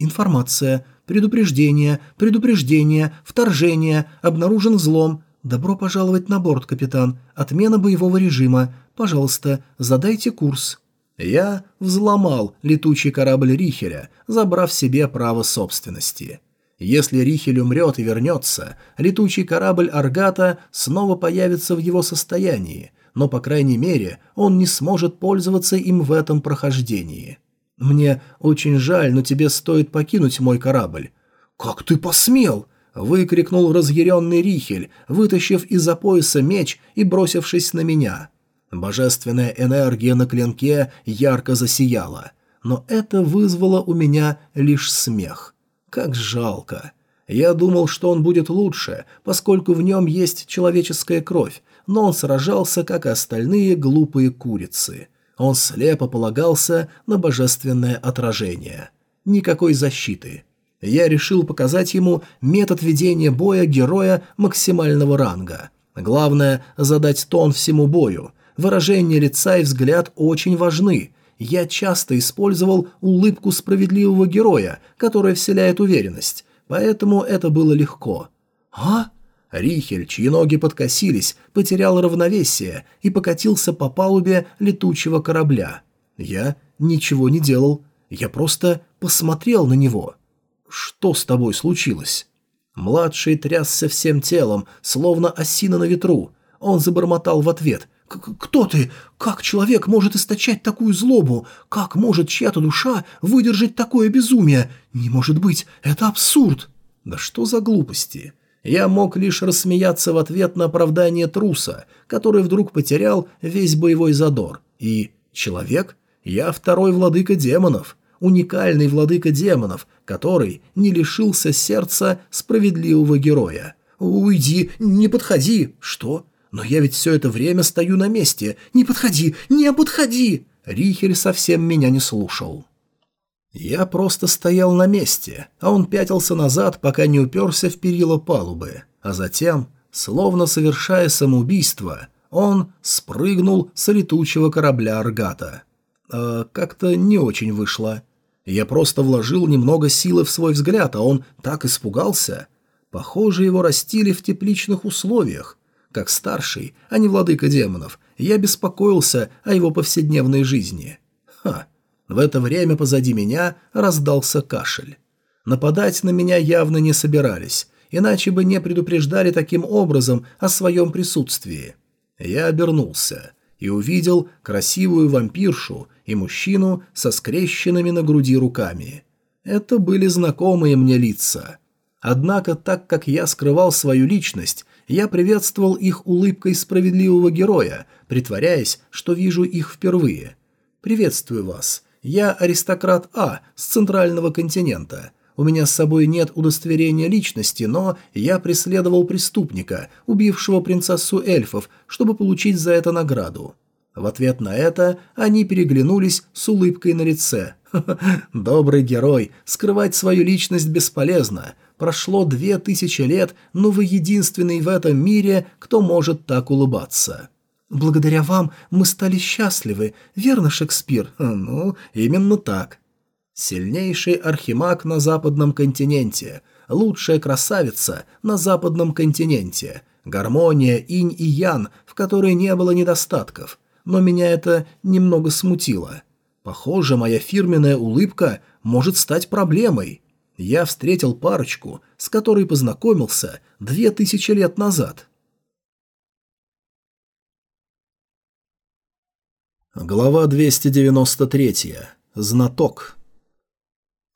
S1: Информация. Предупреждение. Предупреждение. Вторжение. Обнаружен взлом. Добро пожаловать на борт, капитан. Отмена боевого режима. Пожалуйста, задайте курс. Я взломал летучий корабль Рихеля, забрав себе право собственности. Если Рихель умрет и вернется, летучий корабль Аргата снова появится в его состоянии, но, по крайней мере, он не сможет пользоваться им в этом прохождении. Мне очень жаль, но тебе стоит покинуть мой корабль. «Как ты посмел?» — выкрикнул разъяренный Рихель, вытащив из-за пояса меч и бросившись на меня. Божественная энергия на клинке ярко засияла, но это вызвало у меня лишь смех — как жалко. Я думал, что он будет лучше, поскольку в нем есть человеческая кровь, но он сражался, как и остальные глупые курицы. Он слепо полагался на божественное отражение. Никакой защиты. Я решил показать ему метод ведения боя героя максимального ранга. Главное – задать тон всему бою. Выражение лица и взгляд очень важны, я часто использовал улыбку справедливого героя, которая вселяет уверенность, поэтому это было легко. «А?» Рихель, чьи ноги подкосились, потерял равновесие и покатился по палубе летучего корабля. Я ничего не делал, я просто посмотрел на него. «Что с тобой случилось?» Младший трясся всем телом, словно осина на ветру. Он забормотал в ответ – «Кто ты? Как человек может источать такую злобу? Как может чья-то душа выдержать такое безумие? Не может быть, это абсурд!» «Да что за глупости?» Я мог лишь рассмеяться в ответ на оправдание труса, который вдруг потерял весь боевой задор. И человек? Я второй владыка демонов, уникальный владыка демонов, который не лишился сердца справедливого героя. «Уйди, не подходи!» «Что? «Но я ведь все это время стою на месте. Не подходи! Не подходи!» Рихель совсем меня не слушал. Я просто стоял на месте, а он пятился назад, пока не уперся в перила палубы. А затем, словно совершая самоубийство, он спрыгнул с летучего корабля Аргата. А как-то не очень вышло. Я просто вложил немного силы в свой взгляд, а он так испугался. Похоже, его растили в тепличных условиях, как старший, а не владыка демонов, я беспокоился о его повседневной жизни. В это время позади меня раздался кашель. Нападать на меня явно не собирались, иначе бы не предупреждали таким образом о своем присутствии. Я обернулся. и увидел красивую вампиршу и мужчину со скрещенными на груди руками. Это были знакомые мне лица. Однако, так как я скрывал свою личность, я приветствовал их улыбкой справедливого героя, притворяясь, что вижу их впервые. «Приветствую вас. Я аристократ А с центрального континента. У меня с собой нет удостоверения личности, но я преследовал преступника, убившего принцессу эльфов, чтобы получить за это награду». В ответ на это они переглянулись с улыбкой на лице. [LAUGHS] «Добрый герой, скрывать свою личность бесполезно. Прошло две тысячи лет, но вы единственный в этом мире, кто может так улыбаться».
S2: «Благодаря вам мы стали счастливы, верно, Шекспир?»
S1: «Ну, именно так». Сильнейший архимаг на западном континенте, лучшая красавица на западном континенте, гармония инь и ян, в которой не было недостатков. Но меня это немного смутило. Похоже, моя фирменная улыбка может стать проблемой я встретил парочку, с которой познакомился две тысячи лет назад. Глава 293. Знаток.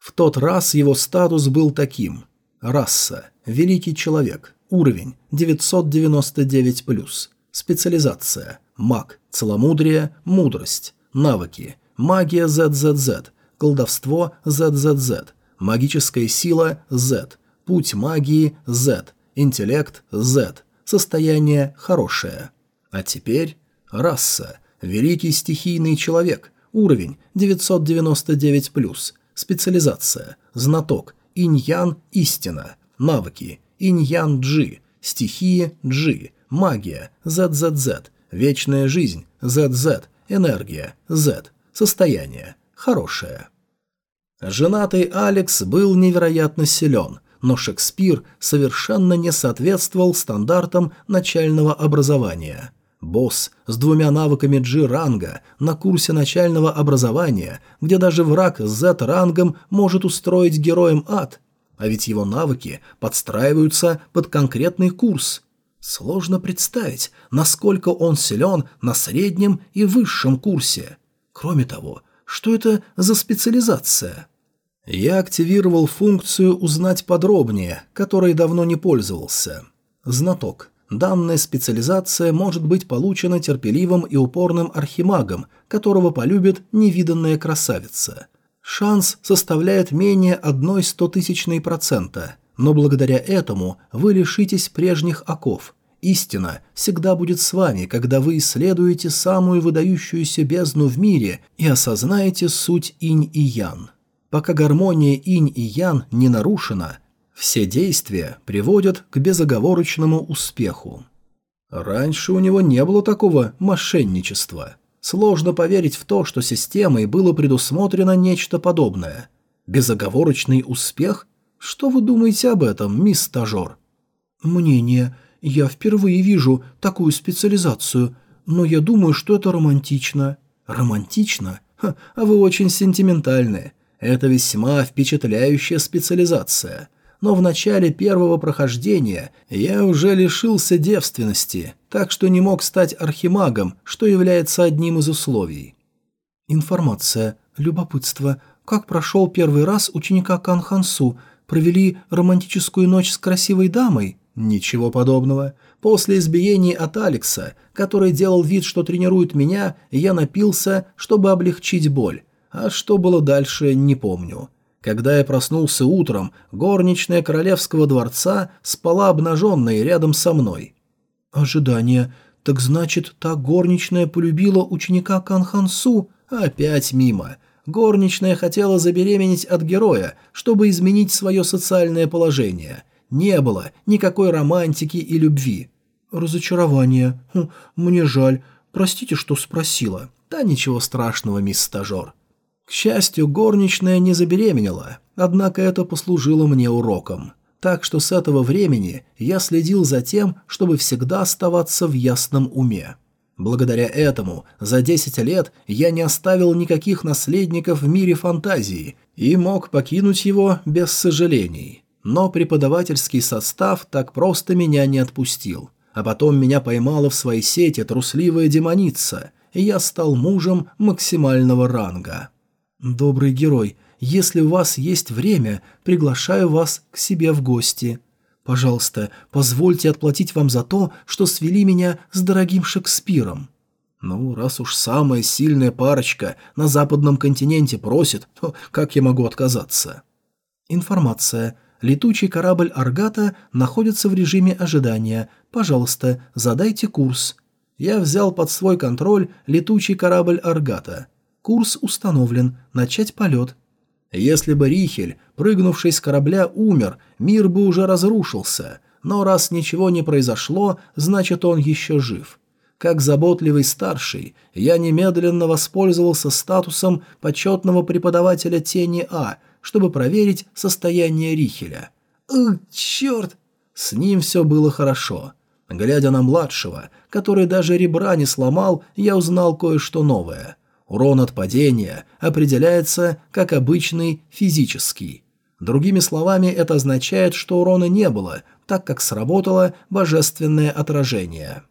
S1: В тот раз его статус был таким. Раса. Великий человек. Уровень 999+. Специализация. Маг. Целомудрие. Мудрость. Навыки. Магия ZZZ. Колдовство ZZZ. Магическая сила – Z. Путь магии – Z. Интеллект – Z. Состояние – хорошее. А теперь раса. Великий стихийный человек. Уровень 999+. Специализация. Знаток. Иньян – истина. Навыки. Иньян – G. Стихия – G. Магия – ZZZ. Вечная жизнь – ZZ. Энергия – Z. Состояние – хорошее. Женатый Алекс был невероятно силен, но Шекспир совершенно не соответствовал стандартам начального образования. Босс с двумя навыками G-ранга на курсе начального образования, где даже враг с Z-рангом может устроить героем ад, а ведь его навыки подстраиваются под конкретный курс. Сложно представить, насколько он силен на среднем и высшем курсе. Кроме того, что это за специализация? Я активировал функцию «Узнать подробнее», которой давно не пользовался. Знаток. Данная специализация может быть получена терпеливым и упорным архимагом, которого полюбит невиданная красавица. Шанс составляет менее одной стотысячной процента, но благодаря этому вы лишитесь прежних оков. Истина всегда будет с вами, когда вы исследуете самую выдающуюся бездну в мире и осознаете суть инь и ян. Пока гармония инь и ян не нарушена, все действия приводят к безоговорочному успеху. Раньше у него не было такого мошенничества. Сложно поверить в то, что системой было предусмотрено нечто подобное. Безоговорочный успех? Что вы думаете об этом, мисс стажер?
S2: Мнение. Я впервые вижу такую специализацию, но я думаю, что это романтично.
S1: Романтично? Ха, а вы очень сентиментальные. Это весьма впечатляющая специализация. Но в начале первого прохождения я уже лишился девственности, так что не мог стать архимагом, что является одним из условий.
S2: Информация. Любопытство. Как прошел первый раз ученика Канхансу? Провели романтическую ночь с красивой дамой?
S1: Ничего подобного. После избиений от Алекса, который делал вид, что тренирует меня, я напился, чтобы облегчить боль. А что было дальше, не помню. Когда я проснулся утром, горничная королевского дворца спала обнаженной рядом со мной.
S2: «Ожидание. Так значит, та горничная полюбила ученика Канхансу?»
S1: Опять мимо. Горничная хотела забеременеть от героя, чтобы изменить свое социальное положение. Не было никакой романтики и любви.
S2: «Разочарование. Хм, мне жаль. Простите, что спросила».
S1: «Да ничего страшного, мисс стажер. К счастью, горничная не забеременела, однако это послужило мне уроком. Так что с этого времени я следил за тем, чтобы всегда оставаться в ясном уме. Благодаря этому за 10 лет я не оставил никаких наследников в мире фантазии и мог покинуть его без сожалений. Но преподавательский состав так просто меня не отпустил. А потом меня поймала в своей сети трусливая демоница, и я стал мужем максимального ранга.
S2: Добрый герой, если у вас есть время, приглашаю вас к себе в гости. Пожалуйста, позвольте отплатить вам за то, что свели меня с дорогим Шекспиром.
S1: Ну, раз уж самая сильная парочка на западном континенте просит, то как я могу отказаться?
S2: Информация. Летучий корабль «Аргата» находится в режиме ожидания. Пожалуйста, задайте курс. Я взял под свой контроль летучий корабль «Аргата». Курс установлен. Начать полет.
S1: Если бы Рихель, прыгнувший с корабля, умер, мир бы уже разрушился. Но раз ничего не произошло, значит он еще жив. Как заботливый старший, я немедленно воспользовался статусом почетного преподавателя Тени А – чтобы проверить состояние Рихеля. «Ух, черт!» С ним все было хорошо. Глядя на младшего, который даже ребра не сломал, я узнал кое-что новое. Урон от падения определяется как обычный физический. Другими словами, это означает, что урона не было, так как сработало божественное отражение.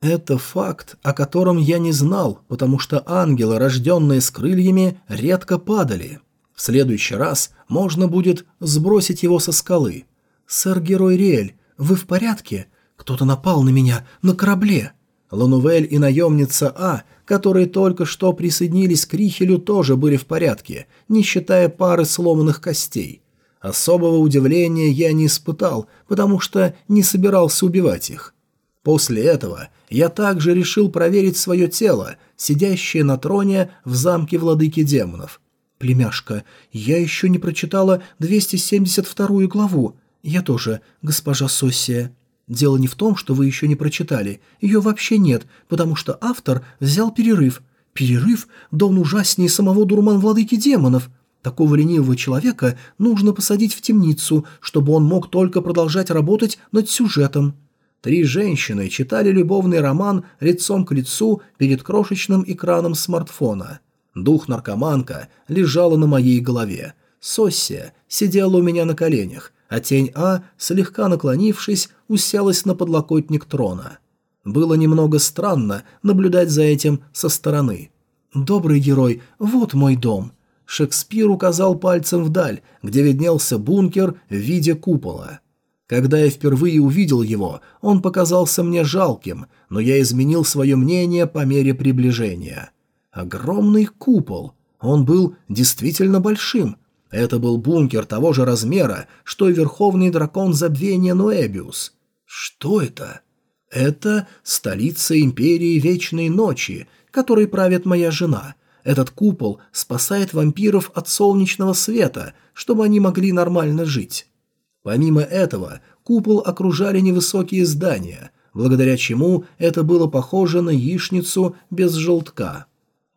S1: Это факт, о котором я не знал, потому что ангелы, рожденные с крыльями, редко падали. В следующий раз можно будет сбросить его со скалы.
S2: «Сэр-герой Риэль, вы в порядке? Кто-то напал на меня на корабле».
S1: Ланувель и наемница А, которые только что присоединились к Рихелю, тоже были в порядке, не считая пары сломанных костей. Особого удивления я не испытал, потому что не собирался убивать их. После этого я также решил проверить свое тело, сидящее на троне в замке владыки демонов.
S2: «Племяшка, я еще не прочитала 272 главу. Я тоже, госпожа Соссия. Дело не в том, что вы еще не прочитали. Ее вообще нет, потому что автор взял перерыв. Перерыв? Да он ужаснее самого дурман-владыки демонов». Такого ленивого человека нужно посадить в темницу, чтобы он мог только продолжать работать над сюжетом.
S1: Три женщины читали любовный роман лицом к лицу перед крошечным экраном смартфона – Дух-наркоманка лежала на моей голове. Соссия сидела у меня на коленях, а тень А, слегка наклонившись, уселась на подлокотник трона. Было немного странно наблюдать за этим со стороны.
S2: «Добрый герой, вот мой дом».
S1: Шекспир указал пальцем вдаль, где виднелся бункер в виде купола. Когда я впервые увидел его, он показался мне жалким, но я изменил свое мнение по мере приближения. Огромный купол. Он был действительно большим. Это был бункер того же размера, что и Верховный Дракон Забвения Ноэбиус. Что это? Это столица Империи Вечной Ночи, которой правит моя жена. Этот купол спасает вампиров от солнечного света, чтобы они могли нормально жить. Помимо этого, купол окружали невысокие здания, благодаря чему это было похоже на яичницу без желтка.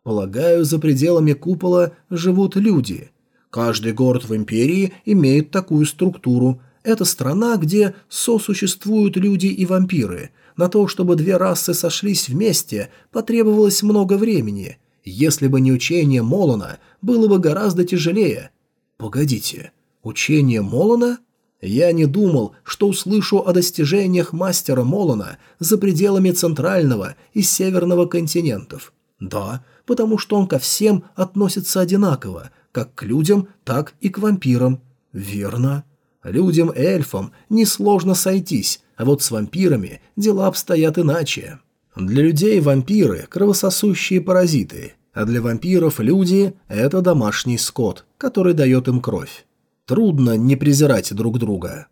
S1: Полагаю, за пределами купола живут люди. Каждый город в империи имеет такую структуру. Это страна, где сосуществуют люди и вампиры. На то, чтобы две расы сошлись вместе, потребовалось много времени. Если бы не учение Молона, было бы гораздо тяжелее. Погодите, учение Молона? Я не думал, что услышу о достижениях мастера Молона за пределами Центрального и Северного континентов. Да, потому что он ко всем относится одинаково, как к людям, так и к вампирам. Верно. Людям и эльфам несложно сойтись, а вот с вампирами дела обстоят иначе. Для людей вампиры – кровососущие паразиты, а для вампиров люди – это домашний скот, который дает им кровь. Трудно не презирать друг друга.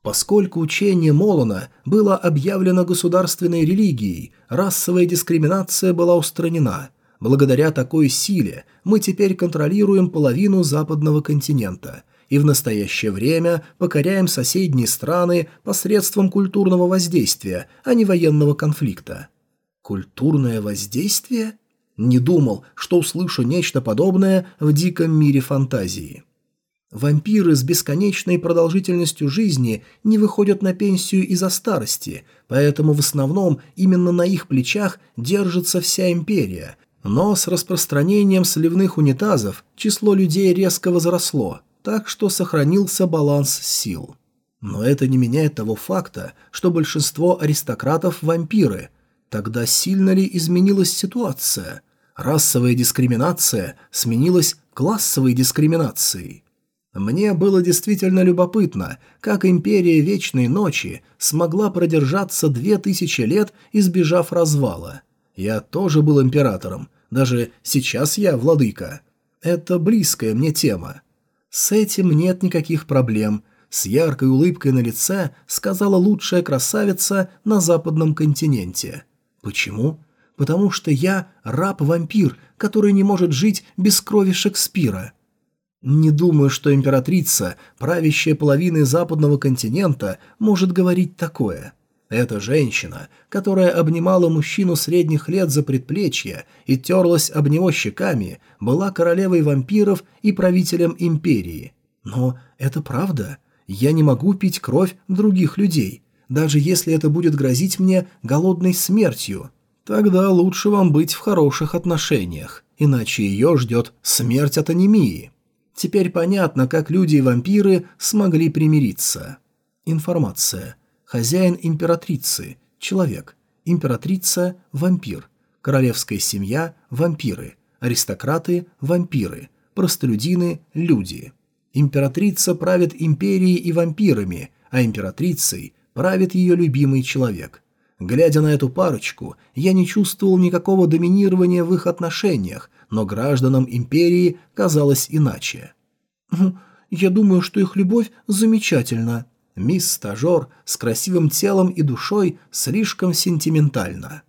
S1: Поскольку учение Молона было объявлено государственной религией, расовая дискриминация была устранена – Благодаря такой силе мы теперь контролируем половину западного континента и в настоящее время покоряем соседние страны посредством культурного воздействия, а не военного конфликта. Культурное воздействие? Не думал, что услышу нечто подобное в диком мире фантазии. Вампиры с бесконечной продолжительностью жизни не выходят на пенсию из-за старости, поэтому в основном именно на их плечах держится вся империя, но с распространением сливных унитазов число людей резко возросло, так что сохранился баланс сил. Но это не меняет того факта, что большинство аристократов – вампиры. Тогда сильно ли изменилась ситуация? Расовая дискриминация сменилась классовой дискриминацией. Мне было действительно любопытно, как Империя Вечной Ночи смогла продержаться две тысячи лет, избежав развала. Я тоже был императором, даже сейчас я владыка. Это близкая мне тема. С этим нет никаких проблем. С яркой улыбкой на лице сказала лучшая красавица на западном континенте. Почему? Потому что я раб-вампир, который не может жить без крови Шекспира. Не думаю, что императрица, правящая половиной западного континента, может говорить такое. Эта женщина, которая обнимала мужчину средних лет за предплечье и терлась об него щеками, была королевой вампиров и правителем империи. Но это правда. Я не могу пить кровь других людей, даже если это будет грозить мне голодной смертью. Тогда лучше вам быть в хороших отношениях, иначе ее ждет смерть от анемии. Теперь понятно, как люди и вампиры смогли примириться. Информация. Хозяин императрицы – человек. Императрица – вампир. Королевская семья – вампиры. Аристократы – вампиры. Простолюдины – люди. Императрица правит империей и вампирами, а императрицей правит ее любимый человек. Глядя на эту парочку, я не чувствовал никакого доминирования в их отношениях, но гражданам империи казалось иначе. «Хм, «Я думаю, что их любовь замечательна». Мисс-стажер с красивым телом и душой слишком сентиментальна.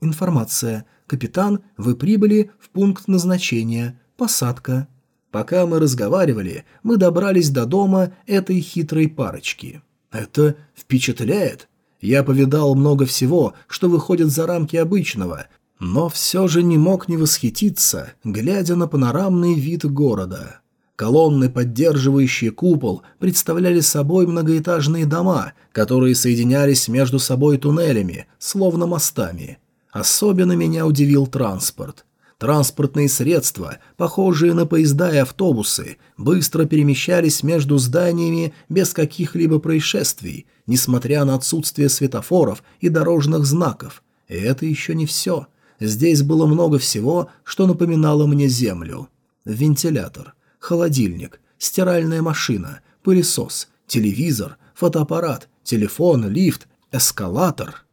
S1: Информация. «Капитан, вы прибыли в пункт назначения. Посадка». Пока мы разговаривали, мы добрались до дома этой хитрой парочки. Это впечатляет. Я повидал много всего, что выходит за рамки обычного, но все же не мог не восхититься, глядя на панорамный вид города. Колонны, поддерживающие купол, представляли собой многоэтажные дома, которые соединялись между собой туннелями, словно мостами. Особенно меня удивил транспорт. Транспортные средства, похожие на поезда и автобусы, быстро перемещались между зданиями без каких-либо происшествий, несмотря на отсутствие светофоров и дорожных знаков. И это еще не все – Здесь было много всего, что напоминало мне землю. Вентилятор, холодильник, стиральная машина, пылесос, телевизор, фотоаппарат, телефон, лифт, эскалатор.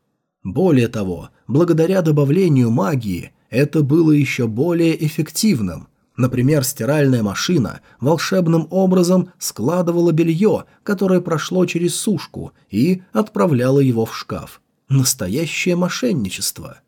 S1: Более того, благодаря добавлению магии, это было еще более эффективным. Например, стиральная машина волшебным образом складывала белье, которое прошло через сушку, и отправляла его в шкаф. Настоящее мошенничество –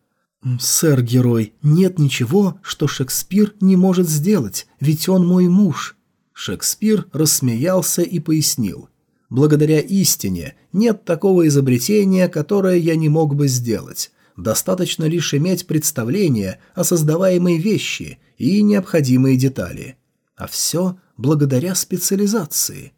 S1: «Сэр-герой, нет ничего, что Шекспир не может сделать, ведь он мой муж». Шекспир рассмеялся и пояснил. «Благодаря истине нет такого изобретения, которое я не мог бы сделать. Достаточно лишь иметь представление о создаваемой вещи и необходимые детали. А все благодаря специализации».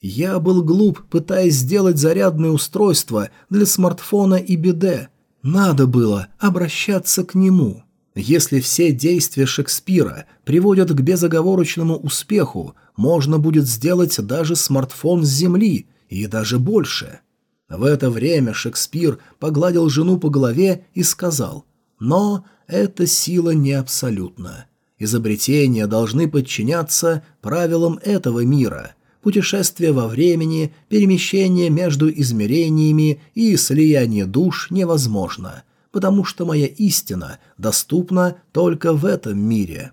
S1: Я был глуп, пытаясь сделать зарядное устройство для смартфона и биде – надо было обращаться к нему. Если все действия Шекспира приводят к безоговорочному успеху, можно будет сделать даже смартфон с Земли, и даже больше. В это время Шекспир погладил жену по голове и сказал, «Но эта сила не абсолютна. Изобретения должны подчиняться правилам этого мира, путешествие во времени, перемещение между измерениями и слияние душ невозможно, потому что моя истина доступна только в этом мире.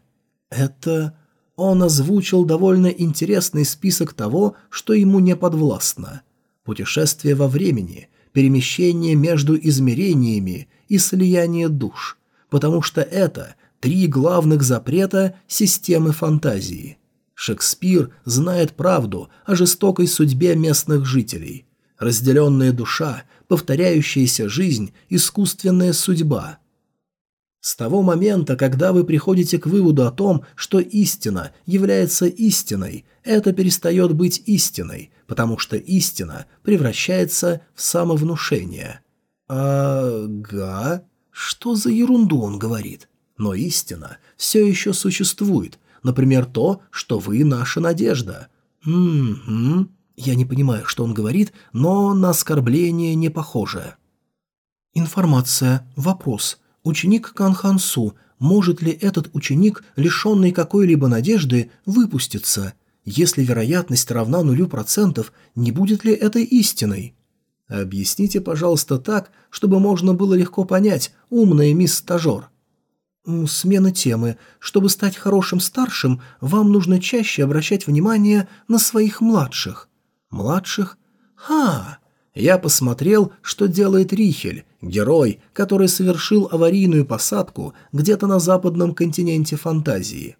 S1: Это... Он озвучил довольно интересный список того, что ему не подвластно. Путешествие во времени, перемещение между измерениями и слияние душ, потому что это три главных запрета системы фантазии – Шекспир знает правду о жестокой судьбе местных жителей. Разделенная душа, повторяющаяся жизнь, искусственная судьба. С того момента, когда вы приходите к выводу о том, что истина является истиной, это перестает быть истиной, потому что истина превращается в самовнушение. Ага, что за ерунду он говорит? Но истина все еще существует, Например, то, что вы наша надежда. Угу. Я не понимаю, что он говорит, но на оскорбление не похоже. Информация. Вопрос. Ученик Канхансу. Может ли этот ученик, лишенный какой-либо надежды, выпуститься? Если вероятность равна нулю процентов, не будет ли это истиной? Объясните, пожалуйста, так, чтобы можно было легко понять, умная мисс стажер. Смена темы. Чтобы стать хорошим старшим, вам нужно чаще обращать внимание на своих младших. Младших? Ха! Я посмотрел, что делает Рихель, герой, который совершил аварийную посадку где-то на западном континенте фантазии.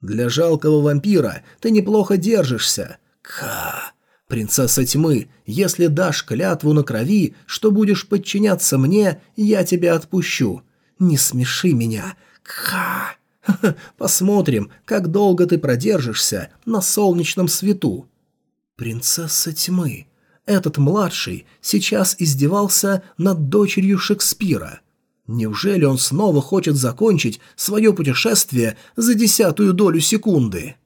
S1: Для жалкого вампира ты неплохо держишься. Ка! Принцесса тьмы, если дашь клятву на крови, что будешь подчиняться мне, я тебя отпущу. Не смеши меня. Ка! [LAUGHS] Посмотрим, как долго ты продержишься на солнечном свету. Принцесса тьмы. Этот младший сейчас издевался над дочерью Шекспира. Неужели он снова хочет закончить свое путешествие за десятую долю секунды?»